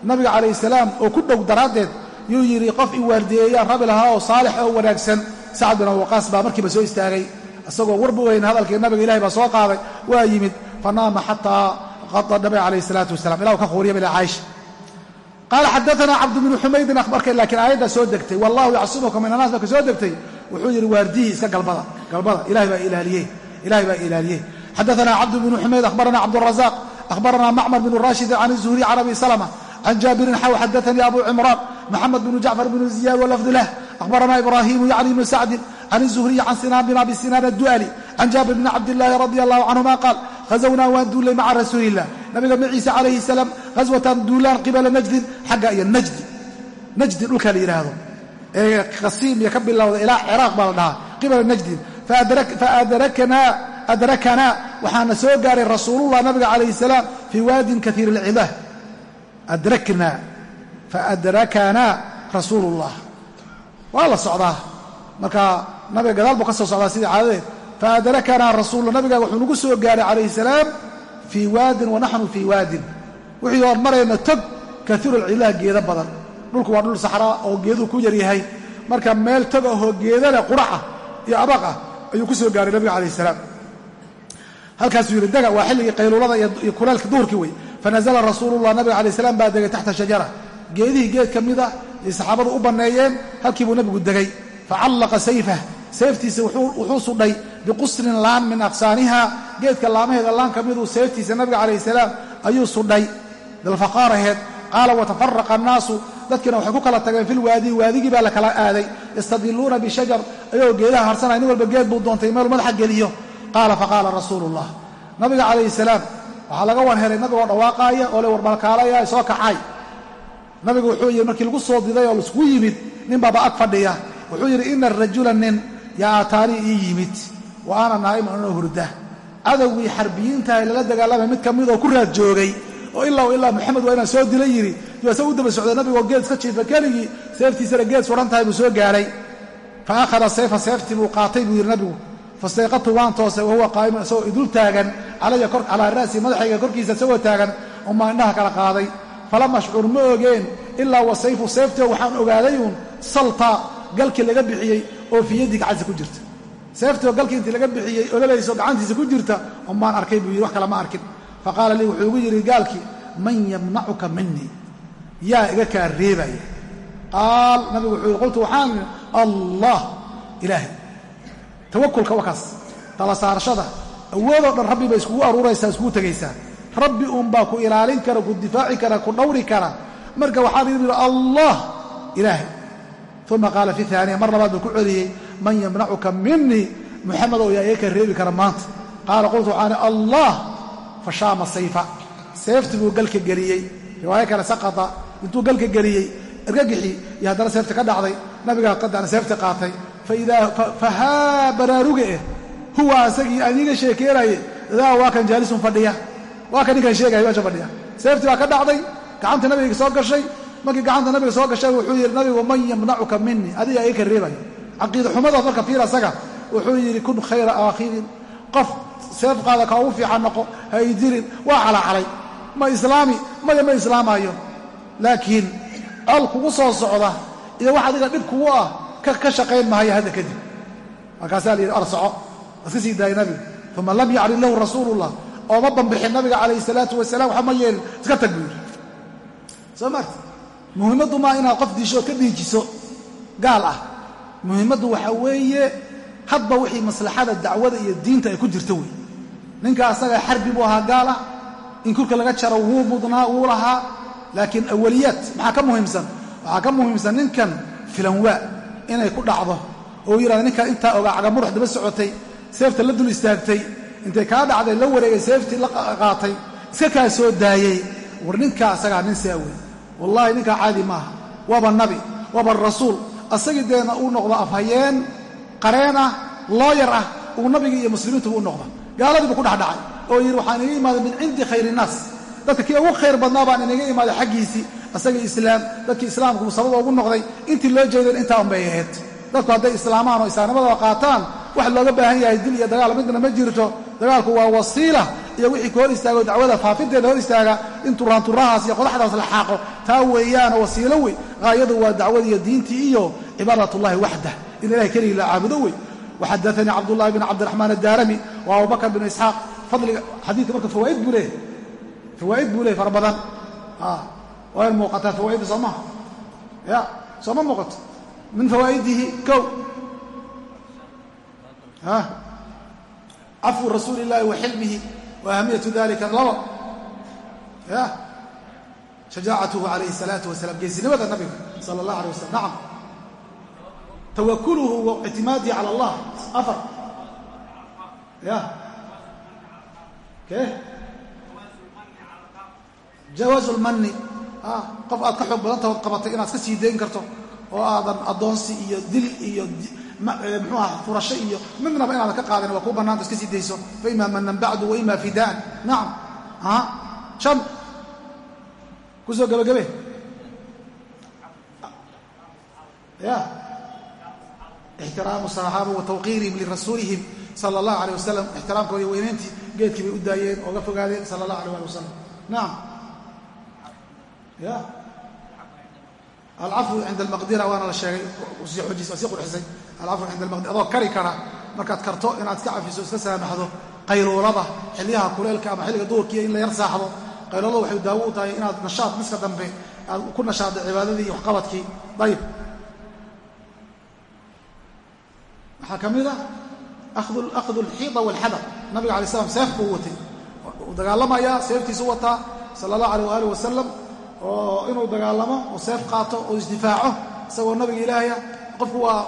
nabiga calayhi salaam oo ku dhow daraaddeed yuu yidhi qof i waardiyeeyaan rabi lahaa oo saalix oo wanaagsan. Sacd bin awaqaas baa markiiba soo istaagay isagoo warba weyn hadalkii nabiga ilahay baa soo qaaday waa yimid fanaama xataa qada nabiga calayhi salaatu wasalam ilah u ka quuriyaba ilaa caaisha qaala xadaana cabdu bnu xumaydin markay laakiin aayaddaa soo degtay wallahu yacsimuka min annaas markay soo degtay. Wuxuu yidhi waardihii iska galbada galbada ilahay baa ilaaliyey ilahay baa ilaaliyey xadaana cabdu bnu xumayd akhbarana cabdurazaq akhbarana macmar bnu rashidin can zuhri can abi salma can jaabirin xaw xadaanii abu cimraan maxamed bnu jacfar bnu ziyaad walafdi lah akhbarana ibraahimu yacni bnu sacdin can zuhriy can sinaan bin abi sinaan addu'ali can jaabir bni cabdillaahi radi allahu canhuma qaal hazawnaa waan duullay maca rasuuliillah nabiga maciise calayhi salaam ghaswatan duulaan qibala najdin xagga iyo najdi najdi dhulka la yidhaahdo ee qasiim iyo ka bilowda ilaa ciraaq baa la dhahaa qibala najdin faadrakanaa waxaana soo gaaray rasuulullah nabiga calayhi salaam fii waadin kaiir alcidah adraknaa faadrakanaa rasuulullah waa la socdaa marka nabiga gadaal buu ka soo socdaa sidii caadadeed faadrakanaa rasuulula nabiga wuxuu nagu soo gaaray calayhi salaam fii waadin wa fii waadin. Wixii oon marayna tog kaiiru alcilah geeda badan. Dhulku waa dhul saxraa oo geeduu ku yaryahay marka meel tog ahoo geedale quraca iyo abaq ah ayuu ku soo gaaray nabiga calayh salaam. Halkaasuu yidhi dega waa xilligii qayluulada iyo kuleelka duhurkii wey. Fanazla rasuulullah nabiga alay salaam baa degay taxta shajara. Geedihii geed ka mid ah ay saxaabadu u banneeyeen halkii buu nabigu degay. Facallaqa sayfah seeftiisa wuxuu sudhay biqusrin laan min aqsaaniha. Geedka laamaheeda laan ka miduu seeftiisa nabiga calayh salaam ayuu sudhay. Dalfaqaaraheed qaala watafaraqa annaasu. Dadkiina waxay ku kala tageen filwaadiyi waadigii baa la kala aaday. Yastadiluuna bishajar. Ayagoo geedaha harsanaya nin walba geed buu doontay meelu madaxa geliyo. Qaala faqaala rasuulu ullah nabiga calayhi salaam waxaa laga wan helay nabigoo dhawaaqaaya oo le warbalkaalaya soo kaxay nabigu wuxuu yidhi markii lagu soo diday oo la isku yimid yaa aataanii ii yimid wa ana naa'imun anoo hurda. Cadowgii xarbiyiintahay lala dagaalamay mid ka midoo ku raad joogay oo ilaa ilaa maxamed waa inaan soo dila yidhi duasa u daba socda nabigoo geed iska jiifa keligii seeftiisana geed suran tahay buu soo gaaray. Fa akhada sayfa seeftii buu qaatay buu yidhi nabigu. Fastayqadtu waan toosay wahuwa qaa'imun isagoo idul taagan calaya calaa ra'si madaxayga korkiisa isagoo taagan umaa indhaha kala qaaday. Falam ashcur ma ogeen ilaa wa sayfu seeftio waxaan ogaaday uun salta galkii laga bixiyey oo fii gacantiisa ku jirta. Seeftio galkii intii laga bixiyey ololayso gacantiisa ku jirta umaan arkay buu yidhi wax kale ma arkin. Faqaala lii wuxuu igu yidhi gaalkii man yamnacuka minii yaa iga kaa reebaya. Qaal nabigu wuxuu yidhi qultu waxaan allah ilaahay tawakulka wakaas tala saarashada awoodoo dhan rabbi bay iskugu aruuraysaa iskugu tegaysaa rabbi uunbaa ku ilaalin kara ku difaaci kara ku dhawri kara. Marka waxaa lagu yidhi allah ilaahay uma qaala fi aaniya mar labaad buu ku celiyey man yamnacuka minii muxamedow yaa iga ka reebi kara maanta. Qaala qultu waxaan allah fashaama sayfa. Seefti buu galka geliyey riwaayo kale saqata intuu galka geliyey ergagixii iyo haddana seefti ka dhacday nabigaa qadana seefti qaatay. Fahaa baraaruga eh huwa asagii aan iiga sheekeenaye daa waa kan jaalisun fadhiya. Waa kan ninkan sheegaya meesha fadhiya. Seefti baa ka dhacday gacanta nabiga soo gashay markii gacanta nabiga soo gashay wuxuu yidhi nabigu man yamnacuka minii adiga iga ka reebaya caqiida xumadood marka fiir asaga wuxuu yidhi kun khayra aakhirin qof seefqaada ka ugu fiican noqo ha dilin waa calacalay. Ma islaami maya ma islaamaayo. Laakiin col kugu soo socda iyo wax adiga dhib kugu ah ka shaqayn maayo hadda kadib. Markaasaa la yidhi arsoco iska sii daayay nabiga uma lam yacrid lahu rasuulullah ooma bambixin nabiga calayhi salaatu wasalaam waxa ma yeelin iska tag buu soo maarta muhimmaddu maa inaad qof diisho oo ka dhiijiso? Gaal ah. Muhimmaddu waxaa weeye hadba wixii maslaxada dacwada iyo diinta ay ku jirto wey ninka asaga xarbi buu ahaa gaal ah. In kurka laga jaro wuu mudnaa wuu lahaa. Laakiin awaliyaad maxaa ka muhiimsan? Waxaa ka muhiimsan ninkan filanwaa inay ku dhacdo. Oo yidhahda ninkan intaa ogaa cagamurux daba socotay seefta la dul istaagtay intay kaa dhacday la wareegay seeftii la qaatay iska kaa soo daayey war ninkaa asagaa nin saa wey wallaahi ninkaa caadi maaha. Waaba nabi waaba rasuul. Asagii deena uu noqdo afhayeen qareen ah looyar ah uu nabigii iyo muslimiintuba u noqdo. Gaaladiibu ku dhexdhacay oo yidhi waxaan inaga imaaday min cindi khayr innaas dadka kii ugu khayr badnaa baan inaga imaaday xaggiisii asagii islaam. Dadkii islaamku sababa ugu noqday intii loo jeedeen intaa unbay ahayd. Dadku hadday islaamaan oo islaamnimadooda qaataan wax looga baahan yahay dil iyo dagaal. Midna ma jirto dagaalku waa wasiila iyo wixii ka hor istaago dacwada faafinteeda hor istaaga in turaanturahaas iyo qodaxdaas la xaaqo. Taa weeyaano wasiilo wey. Haayadu waa dacwada iyo diintii iyo cibaadatullahi waxdah in ilahay keligii la caabudo wey. Waxadaanii cabdullahi bn cabdiraxmaan addaarami wa abubakr bn isxaaq. Fadliga xadiidka marka fawaaid buu leeyahy fawaaid buu leeyahy fara badan. Waa in muuqataa fawaaidda soo maha ya soo ma muuqato. Min fawaa'idihi kow cafu rasuuli illaahi wa xilmihi wa ahamiyatu dalika labo ya shajaacatuhu calayhi salaatu wasalaam geesinimada nabiga sala allah alay wasalam nacam tawakuluhu wa ictimaadihi cala allah afar ya ke jawaazu lmani qof aad ka xoog badan taood qabatay inaad ka sii dayn karto oo aadan addoonsi iyo dil iyo muxuu aha furasho iyo midnaba inaadan ka qaadin waa kuu bannaanta iska sii dayso. Fa ima manan bacdu wa fidaan. Nacam a shan. Ku soo gebagabe ya. Ixtiraamu saxaaba wa tawqiirihim lirasuulihim sala allahu aleyh wasalam ixtiraamkooda iyo weynayntii geedkii bay u daayeen ooga fogaadeen sala allah aleh ali wasalam nacam ya alcafwu cinda almaqdira waana la sheegay sii qurxisay. Alcafwu cinda almaqdira adoo kari kara markaad karto inaad iska cafiso iska saamaxdo qayluulada xilliyaha kuleelka ama xilliga duurkiiyo in la yar saaxdo. Qayluulada waxay daawo u tahay inaad nashaad miska dambe aad ku nashaaddo cibaadadii iyo waxqabadkii. Dayib. Waxaa ka mid a akhdu alxiida walxadar nabiga alay slam seef buu watay. Uu dagaalamayaa seeftiisu wataa sala allah aleh waaalih wasalam oo inuu dagaalamo oo seef qaato oo isdifaaco isagoo nabiga ilaahaya qofku waa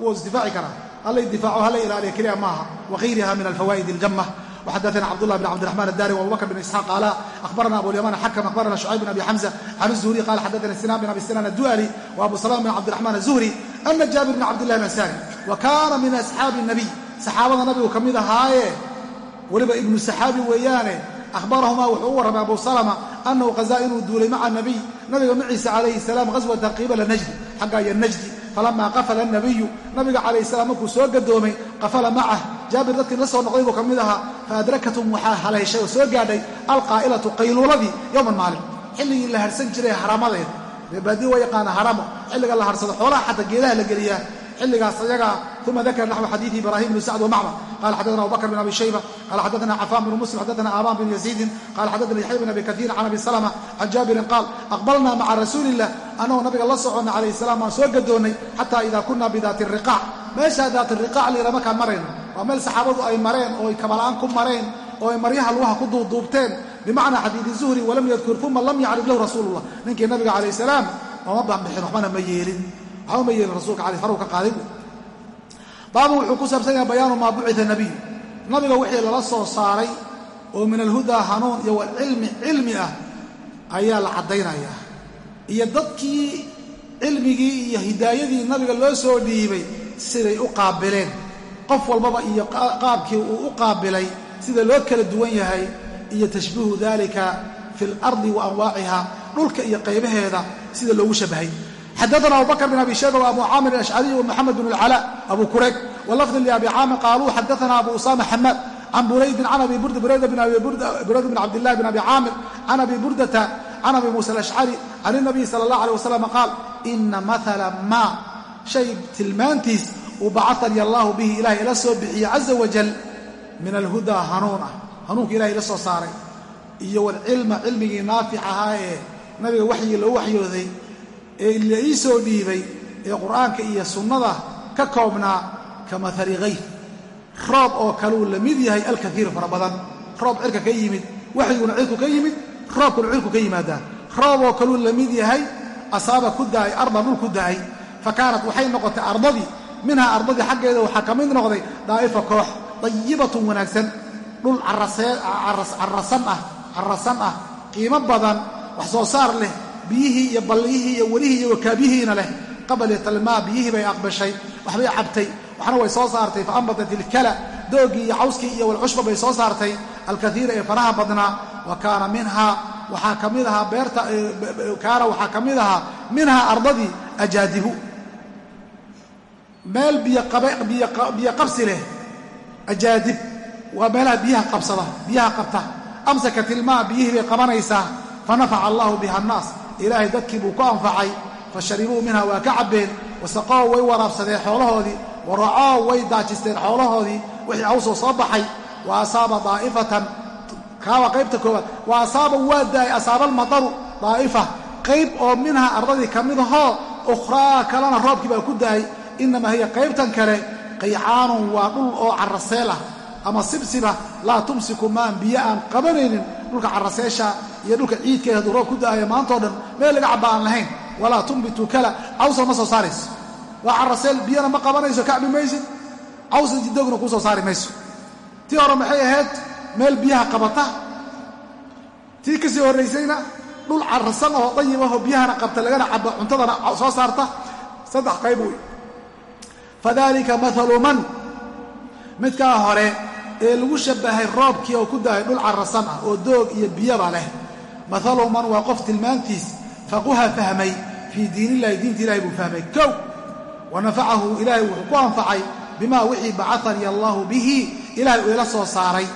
wuu isdifaaci karaa hala idifaaco hala ilaaliya keliya maaha wagayriha min alfawaa'id aljamma وxadثna cبdالله بن cبدiرحمن الdاrي وأبوبكر بن إسحاq qاala أخبرna أبو اليمان xkم أخبرna شعيب بن أبي حمزة عن الزهري qال xadثnي سنان بن أبي سنان الدؤلي وأبو سلام بن cبدiرحمن الزهري أن جابر بن cبدالله الأنساري وkاna min أصحاabi النبي صxaabada nabigu ka mid ahaaye weliba ibnu صaxaabi weeyaane ahbarahumaa wuxuu u warramay abu salama annahu qazaa inuu duulay maca nabiy nabiga maciisa calayhi salaam qaswata qiibala najdi xagga iyo najdi falamaa qafala nabiyu nabiga calayhi salaam markuu soo gadoomay qafala macah jaabir dadkii la soo noqday buu ka mid ahaa faadrakathm waxaa haleeshay oo soo gaadhay alqaa'ilatu qayluuladii yowman maalin xilligii la harsan jiray haraamadeed baadiyo waa yaqaana haramo xilliga la harsado xoolaha xataa geedaha la geliyaa uma dakara naxwu xadiidi ibraahim bn sacd wamacmar qala xadana abubakr bn abi shayba qala xadana cafaan bn muslim xadana aban bn yaziidin qala xadana yaxya bn abi kaiirin can abi salma can jaabirin qaal aqbalnaa maca rasuuli illah annagoo nabiga la soconna calayhi salaam aan soo gadoonnay xataa ida kuna bidaati riqaac meeshaa daati riqaac layidha markaan marayno waa meel saxaabadu ay mareen oo ay kabala'aan ku mareen oo ay maryaha lugaha ku duubduubteen bimacnaa xadiidi zuhri walam yadkur uma lam yacrif lahu rasuulullah ninkii nabiga calayh salaam ooma banbixin waxbana ma yeelin waxba ma yeelin rasuulka alay faruu ka qaaday baabun wuxuu ku saabsan yahay bayaanu maa bucita nabiyu nabiga wixii lala soo saaray oo min alhudaa hanuun iyo walcilmi cilmi ah ayaa la caddaynayaa iyo dadkii cilmigii iyo hidaayadii nabiga loo soo dhiibay siday u qaabileen. Qof walbaba iyo qaabkii uu u qaabilay sida loo kala duwan yahay iyo tashbiihu dalika fi اlardi wa anwaaciha dhulka iyo qaybaheeda sida loogu shabahay xadaana abubakr bin abi shayba abu caamir ashcariy wamaxamed bn اlcalaa abu kurayb walafdin liabi caamir qaaluu xadaana abu usama xamaad can buraydin can abi burda burayda bin cabdilahi bin abi caamir can abi burdata can abi muusa alashcari can inabiyi sala allah aleh wasalam qaal ina maala maa shay tilmaantiis uu bacatanii allahu bihi ilahay ila soo bixiye caza wajal min alhudaa hanuun ah hanuunka ilahay ila soo saaray iyo walcilma cilmigii naafic ahaa ee nabiga waxyii loo waxyooday ee la ii soo dhiibay ee qur'aanka iyo sunnada ka koobnaa ka mahali hayr roob oo kaluu la mid yahay alkaiir fara badan. Roob cirka ka yimid waxyiguna cirku ka yimid roobkuna cirku ka yimaadaa. Roob oo kaluu la mid yahay asaaba ku da'ay ardan dhul ku da'ay. Fa kaanat waxay noqotay ardadii. Minhaa ardadii xaggeeda waxaa ka mid noqday daa'ifa koox dayibatun wanaagsan. Dhul ah carasan ah qiimo badan wax soo saar leh biyihii iyo balliyihii iyo welihii iyo wakaabyihiina leh qabalyatalmaa biyihii bay aqbashay waxbay cabtay waxna way soo saartay fa ambatat ilkala doogii iyo cawskii iyo walcushba bay soo saartay alkaiira ee faraha badnaa wa kaana minhaa waxaa ka mid ahaa beerta kaana waxaa ka mid ahaa minhaa ardadii ajaadibu. Meel biyo leh ajaadib waa meelaha biyaha qabsada biyaha qabta amsakat ilmaa biyihii bay qabanaysaa fa nafaca allahu biha annaas ilaahay dadkii buu ku anfacay fa sharibuu minha waa ka cabbeen wasaqow way waraabsadeen xoolahoodii waracoow way daajisteen xoolahoodii wixii awsoo soo baxay wa asaaba daa'ifatan kaaba qaybta koowaad wa asaaba waa daa'ay asaabalmadaru daa'ifa qayb oo minha ardadii ka mid ahoo ukhraa kalena roobkii baa ku da'ay innamaa hiya qaybtan kale qaycaanun waa dhul oo caraseel ah ama sibsiba laa tumsiku maan biyo aan qabanaynin dhulka caraseesha iyo dhulka ciidkeeda hadduu roob ku da'ayo maantao dhan meel laga cabba aan lahayn. Walaa tumbitu kala. Cawsna ma soo saarayso. Waa caraseel biyana ma qabanayso kacbi maysid. Cawsna jidogna kuu soo saari mayso. Tii hore maxay ahayd? Meel biyaha qabata. Tii ka horraysayna dhul carasan oo dayib ahoo biyahana qabta lagana cabba cuntadana soo saarta. Saddex qayb wey fadalika maalu man? Midkaa hore ee lagu shabbahay roobkii oo ku dahay dhul carasan ah oo doog iyo biyaba leh maalu man waa qof tilmaantiis faquha fahmay fii diinillahi diinta ilahay buu fahmay. Kow wa nafacahu ilaahay wuxuu ku anfacay bimaa wixii bacatanii allahu bihi ilahay uu ila soo saaray.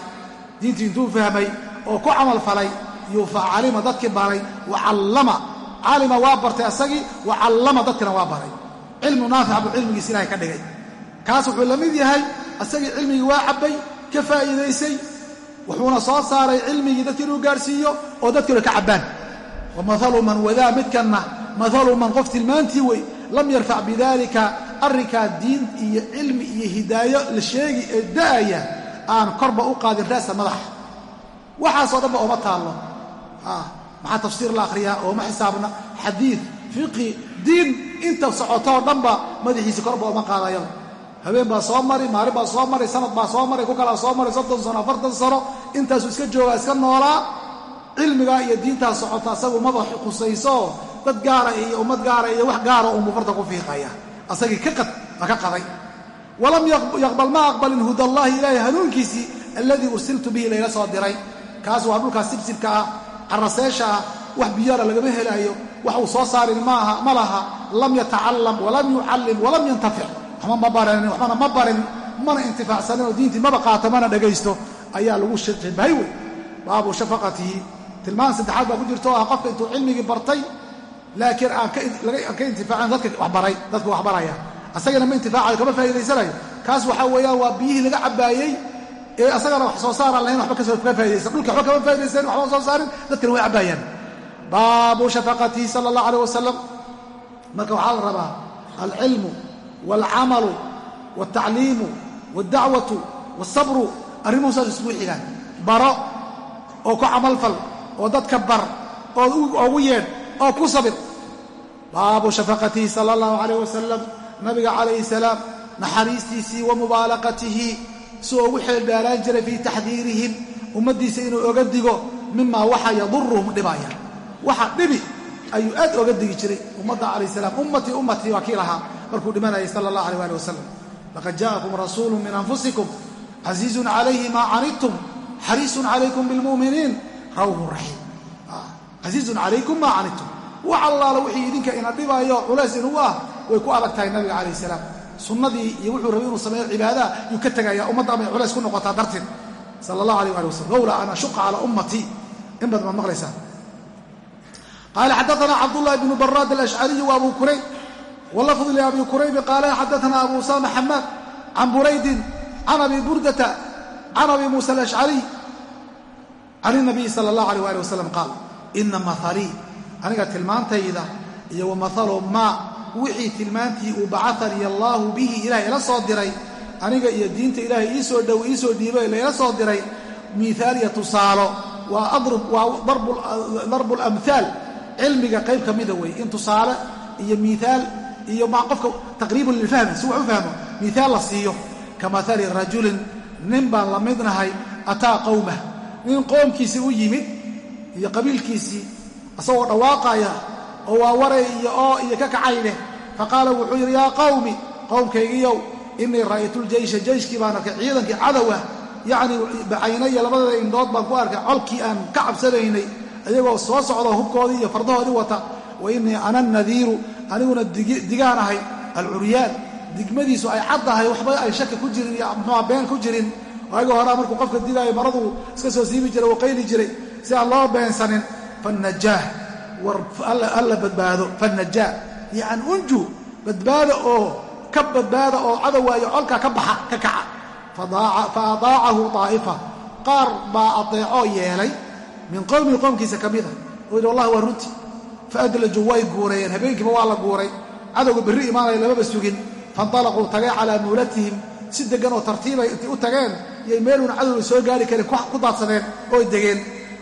Diintii intuu fahmay oo ku camal falay yuufa calima dadkii baray wa callama. Caalima waa bartay asagii wa callama dadkina waa baray. Cilmu naafic buu cilmigiis ilahay ka dhigay. Kaas wuxuu la yahay asagii cilmigii waa cabbay ka faa'iidaysay wuxuuna soo saaray cilmigii dadki inuu gaadhsiiyo oo dadkiina ka cabbaan. Wa maalu man wadaa midkanna maalu man qof tilmaantii wey lam yarfac bidalika arrinkaa diin iyo cilmi iyo hidaayo la sheegi ee da'aya aan korba u qaadin ra'sa madaxa waxaasoo dhanba ooma taallo. Maxaa tafsiir la akhriyaa ooma xisaabna? Xadiid fiqi diin inta socotoo dhanba madaxiisi korba ooma qaadayaba habeen baa soo mari maalin baa soo mari sanad baa soo mari ku kalaa soo mari soddon sano afartan sano intaasuu iska joogaa iska noolaa cilmigaa iyo diintaa socota asagu madax khusayso dad gaara iyo ummad gaara iyo wax gaara unbuu farta ku fiiqaya. Asagii ka qad waa ka qaday. Walam yaqbal ma aqbalin hudallahi ilaahay hanuunkiisii alladii ursiltu bihi layla soo diray. Kaas waa dhulkaas sibsibka ah caraseesha ah wax biyara lagama helaayo wax uu soo saarin maaha ma laha. Lam yatacalam walam yucallim walam yantafic waxba ma baranin waxbana ma barin mana intifaacsanin oo diintii maba qaato mana dhagaysto. Ayaa lagu shabahay wey. Baabu shafaqatihi. Tilmaan saddexaad baa ku jirta oo ah qofka intuu cilmigii bartay laakiin aan ka intifaacin dadka dadka waxbaraya asagana ma intifaacayo kama faa'idaysanayo kaas waxaa weeyaan waa biyihii laga cabbaayey ee asagana wax soo saaraan lahayn waxba ka faa'idaysan dhulka waxba kama faa'idaysan waxba soo saarin dadkana way cabbaayaan. Baabu shafaqatihi sala allah alayh wasalam marka waxaa la rabaa alcilmu waalcamalu waaltacliimu waaldacwatu waalsabru arrimuhu saas iskugu xigaan baro oo ku camalfal oo dadka bar oo ugu yeedh oo ku sabir baabu shafaqatihi sala allahu calayh wasalam nabiga calayhi salaam naxariistiisii wa mubaalaqatihi suu ugu xeeldhaalaan jiray fii taxdiirihim ummaddiisa inuu oga digo mimaa waxa yaduruhum dhibaya waxa dhibi ayuu aad oga digi jiray ummadda calayh salaam ummatii ummatii waa kii lahaa markuu dhimanayay sala allah aleh ali wasalam laqad jaa'akum rasuulu min anfusikum casiizun calayhi maa canidtum xariisun calaykum bilmu'miniin rawhun raxiim casiizun calaykum maa canidtum wax allaala wixii idinka ina dhibaayo culays inugu ah way ku adag tahay nabiga calayh salaam. Sunnadii iyo wuxuu rabay inuu sameeyo cibaadaha yuu ka tegayaa ummadda amay culays ku noqotaa darteed. Sala allah alayh ali wasalam lowlaa an ashuqa calaa ummatii in badan baad maqlaysaa. Qaala xadaana cabdullahi bnu baraad alashcariyi wa abu kurayb walafdu liabi kuraybi qaala xadaana abu usama xamaad can buraydin can abi burdata can abi muusa alashcariy can inabiyi sala allah alayh ali wasalam qaal ina mahalii aniga tilmaantayda iyo wa mahalu maa wixii tilmaantii uu bacatanii allaahu bihi ilahay ila soo diray aniga iyo diinta ilaahay iisoo dhow iisoo dhiibay laila soo diray miihaaliya tusaalo waa darbu lamhaal cilmiga qayb ka mida wey in tusaale iyo miihaal iyo ma qofka taqriibun lilfahmi si wax u fahmo miihaal la siiyo. Ka mahali rajulin nin baan la midnahay ataa qowmah nin qoomkiisii u yimid iyo qabiilkiisii asagoo dhawaaqaya oo waa waray iyo oo iyo ka kacay leh. Faqaala wuxuu yidhi yaa qawmi qowmkaygiiyow innii ra'aytuuljeysha jeyshkii baan arkay ciidankii cadowah. Yacnii bacaynaya labadeeda indhood baan ku arkay colkii aan ka cabsanaynay ayagoo soo socda hubkoodii iyo fardahoodii wata wa innii ana nadiiru aniguna digaan ahay alcuryaan. Digmadiisu ay caddahay waxba ay shaki ku jirin iyo muxuuha been ku jirin. Ayaga horaa markuu qofka digaayo maraduu iska soo siibi jiray oo qayli jiray. Si aan loo beensanin fannajaah war alla badbaado fannajaah yacani unju badbaada oo ka badbaada oo cadowaayo colkaa ka baxa ka kaca. Fa adaacahu daa'ifa. Qaar baa adeecoo yeelay. Min qowmihi qowmkiisa ka mida oo yidhi wallahi waa runti fa adlaju way guureeyeen habeenkiiba waa la guuray cadowga berri imaanaya lamaba sugin faintalaquu tagay calaa muulatihim si deggan oo tartiibay intay u tageen yay meeluuna cadowga soo gaari karin ku daadsadeen ooy degeen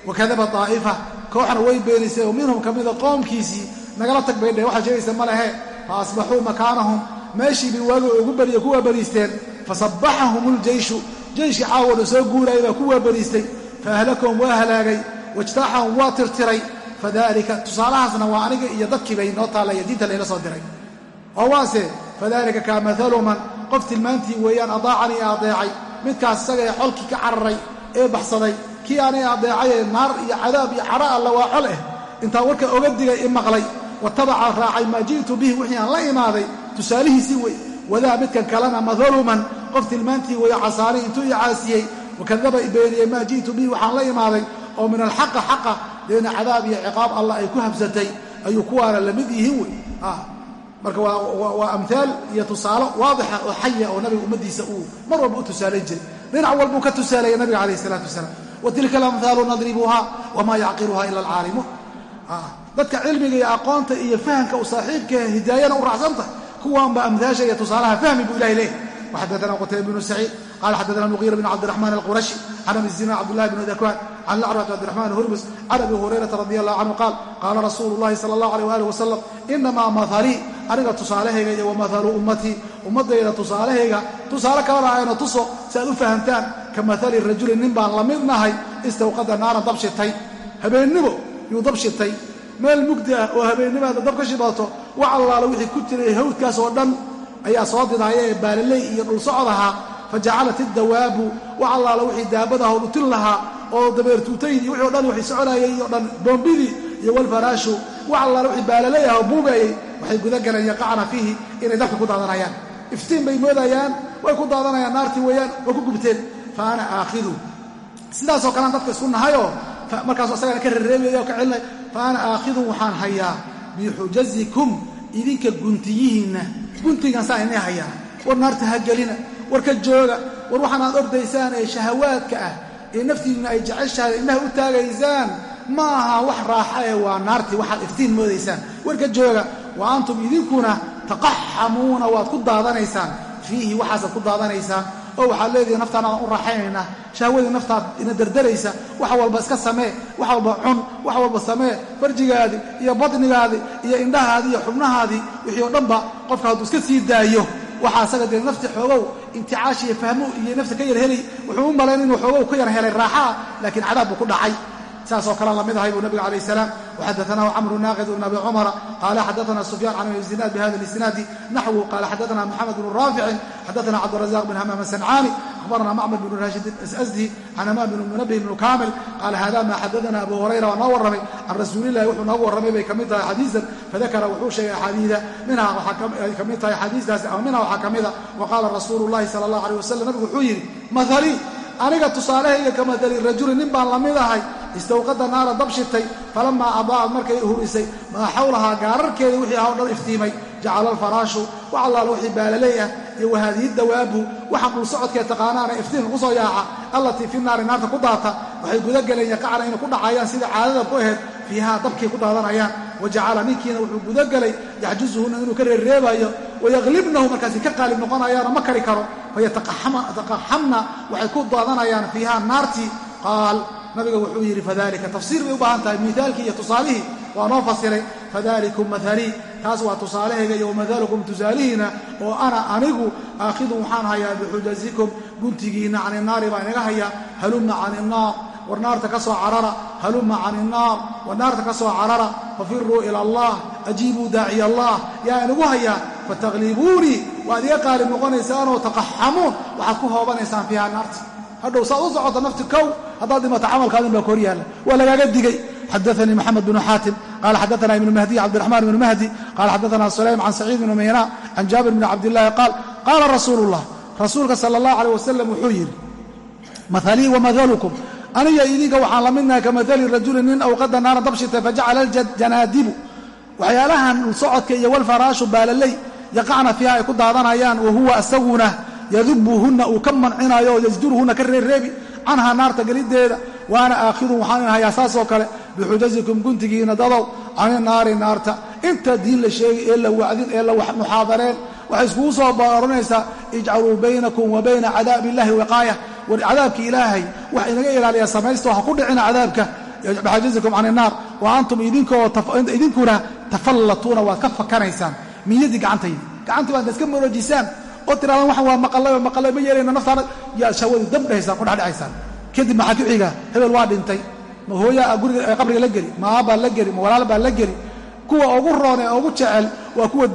wakadaba daa'ifa kooxna way beenisay oo minhum ka mida qoomkiisii nagala tag bay dheh waxaad sheegaysa ma lehe fa asbaxuu makaanahum meeshiibay waagi ugu bariya ku waabariisteen fasabbaxahum uljeyshu jeyshkii caawana soo guuraayay baa ku waabariistay fa ahlakahum waa halaagay wajtaaxahum waa tirtiray fadalika tusaalahaasna waa aniga iyo dadkii bay noo taallaya diinta layla soo diray. Oo waase fadalika kaa maalu man qof tilmaantii weeyaan adaacanii adeecay midkaas isaga ee colkii ka cararay ee baxsaday kii aanay adeecayee naar iyo cadaab iyo cadho alla waa col ah intaan warka oga digay i maqlay watabaca raacay maa ji'tu bihi wixii aan la imaaday tusaalihiisii wey wadaa midkan kalena maaluman qof tilmaantii weeye casaani intuu i caasiyey wakadaba beeniyey maa ji'tu bihi waxaan la imaaday oo min alxaqa xaqa deena cadaab iyo ciqaab allah ay ku habsatay ayuu kuwaana la mid yihiin wey. Marka waa amhaal iyo tusaalo waadixa oo xaya oo nabiga ummaddiisa uu mar walba u tusaalayn jiray. Dhinac walbuu ka tusaalaya nabiga calayh isalaatu wasalaam. Wa tilka alamhaalu nadribuha wamaa yacqiluha ila alcaalimuun dadka cilmiga iyo aqoonta iyo fahamka u saaxiibkae hidaayana u raacsantah kuwaanba amhaasha iyo tusaalaha fahmi buu ilahay leeyahy waxadana qutayba bnu saciid qala xadana muqira bn cabdiraxmaan alqurashi can abi zina cabdullahi bn dakwaan can lacraq cabdiraxmaan hurmus can abi hurayrata radi allahu canhu qaal qaala rasuulu llahi sala allahu aleyh waalih wasalam inamaa mahalii aniga tusaalahayga iyo wa mahalu ummatii ummaddayda tusaalahayga tusaale kalena ayna tuso si aad u fahamtaan ka mahali rajulin nin baan la mid nahay istawqada naaran dab shitay habeennimo yuu dab shitay meel mugdi ah oo habeennimaada dab ka shidato wax allaala wixii ku jiray hawdkaas oo dhan ayaa soo didaaya ee baaliley iyo dhul socod ahaa. Fa jacalat iddawaabu wax allaala wixii daabadaha oo dhutin lahaa oo dabeertuutaydii wixii o dhan waxay soconayay o dhan boombidii iyo walfaraashu wax allaale wixii baalaleeyah oo buugayay waxay gudagaleen yaqacna fiihi inay dabka ku daadanayaan. Iftiin bay moodayaan way ku daadanayaan naartii weeyaan way ku gubteen. Fa ana sidaasoo kalean dadka isku nahayoo markaasu asagana ka rereebaya oo ka celinay fa ana waxaan hayaa bixujazikum idinka guntiyihiinna guntigan saa inay hayaa war naarta ha gelina war ka jooga war waxaan aad ordaysaan ee shahawaadka ah ee naftiinna ay jeceshahay indhaha u taagaysaan. Ma aha wax raaxa ee waa naartii waxaad iftiin moodaysaan. War ka jooga wa antum idinkuna taqaxamuuna waad ku daadanaysaan. Fiihi waxaasaad ku daadanaysaan oo waxaad leedihi naftaan aan u raaxaynaynaa shahwadii naftaad ina derderaysa wax walba iska samee wax walba cun wax walba samee farjigaadii iyo badnigaadii iyo indhahaadii iyo xubnahaadii wixii oo dhanba qofka hadduu iska sii daayo. Waxaa asaga dee nafti xoogow inticaash iyo fahmo iyo nafta ka yar helay wuxuu u malayn inuu xoogow ka yar helay raaxaa laakiin cadaab buu ku dhacay saasoo kale la mid ahay buu nabiga calayh salaam. Waxadaanahu camru naaqid bn abi cumara qaala xadaana sufyaan can abi zinaad bihada lisnaadi naxwu qaala xadaana moxamed bnu raaficin xadaana cabdurazaq bin hamaam sancaani akhbarana macmar bnu raashid asdi can amaan bn munabih bnu kaamil qaala hada ma xadaana abu hurayra waa noo warramay. Can rasuulillahi wuxuu noogu warramay bay ka mid tahay xadiisan fadakara wuxuu sheegay axaadiida minha waxay ka mid tahay xadiistaasi ama minha waxaa ka mida wa qaala rasuulu llahi sala allah aleyh wasalam nabigu wuxuu yidhi mahalii aniga tusaalahayga ka mahali rajuli nin baan la mid ahay istawqada naara dab shitay falamaa adaa'ad markay hurisay maa xawlahaa gaararkeeda wixii aha o dhan iftiimay jacala alfaraashu wax wixii baalaley ah iyo wahaadihi dawaabu waxaan dhul socodkee taqaanaana iftiin lagu soo yaaca allatii fi naari naarta ku daata waxay gudageleen yaqacna inay ku dhacayaan sida caadada ku aheyd fiihaa dabkay ku daadanayaan wajacala ninkiina wuxuu gudagelay yaxjuzuhuna inuu ka reerreebayo wayaklibnahu markaasi ka qaalib noqonayaano ma kari karo fayataqaxamna waxay ku daadanayaan fiihaa naartii. Qaal nabiga wuxuu yidhi fadalika tafsiir bay u baahan tahay miaalkii iyo tusaalihii. Waa noo fasiray fadalikum mahalii taas waa tusaalahayga iyo wamahalukum tusaalihiina oo ana anigu aakhidun waxaan hayaa bixujazikum guntigiinna cani naari baa inaga hayaa halumna cani naar war naarta ka soo carara halumma cani naar war naarta ka soo carara fafiruu ila allah ajiibuu daaciya allah yaa inagu hayaa fataqlibuunii waad iga qaalib noqonaysaanoo taqaxamuun waxaad ku hoobanaysaan fiiha naarta. Hadhow saad u socota nafti kow haddaad dhimata camalkaadin baa kor yaalla. Waa lagaaga digay. Xadaanii maxamed bnu xaatim qala xadaana ibnu mahdi cabdiraxmaan ibnu mahdi qala xadaana sulaym can saciid bn mayna can jaabir bni cabdillahi qaal qaala rasuulu rasuulka sala allah aleyh wasalam wuxuu yidhi mahalii wamahalukum aniga idinka waxaan la midnahay ka mahali rajulin nin awqada naara dabshitay fajacala aljanaadibu. Waxyaalahan socodka iyo walfaraashu baalaley yaqacna fiiha ay ku daadanayaan wa huwa asaguna yadubuhunna uu ka mancinayo oo yasduruhunna ka reerreebi canhaa naarta geliddeeda. Waana aakhidun waxaan hayaa saasoo kale bixujazikum guntigiina dadow cani naari naarta. Inta diin la sheegay ee la wacdin ee la muxaadareen waxay iskugu soo booranaysaa ijcaluu baynakum wa bayna cadaabi illahi wiqaaya war cadaabka ilaahay wax inaga ilaaliya samaysto ha ku dhicina cadaabka. Bixujazikum cani naar. Wa antum idinkuna tafallatuuna waad ka fakanaysaan. Miyadii gacantaydi gacantii baad iska moroojisaan oo tiraadaan waxan waa maqalay oo maqalay ma yeelayna naftaana yaad shawadu dab dhahaysaan ku dhexdhecaysaan kadib maxaa ku xiga? Hebel waa dhintay. Ma hooyaa guriga qabriga la geli. Ma aabbaa la geli ma walaal baa la geli. Kuwa ugu roon ugu jecel waa kuwa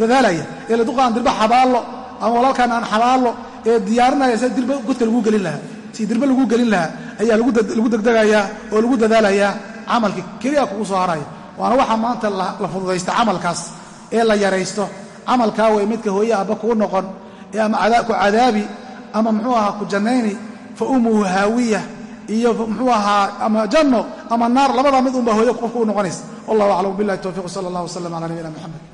dadaalaya ee la duqaan dirba xabaallo ama walaalkaan aan xabaallo ee diyaarinaya sida dirba godka lagu gelin lahaa. Si dirba lagu gelin lahaa ayaa lagu degdegayaa oo lagu dadaalayaa camalka keliya kugu soo haraya waana waxaa maanta la fududaysta camalkaas ee la yaraysto. Camalkaa way midka hooye abba kuu noqon ee ama ku cadaabi ama muxuu ahaa ku jannayni fa umuhu haawiya iyo muxuu ahaa ama janno ama naar labadaa mid unbaa hooye qofku u noqonaysa. Wallahu aclam billahi towfiq sala allah wasalam cala nabiyina moxamed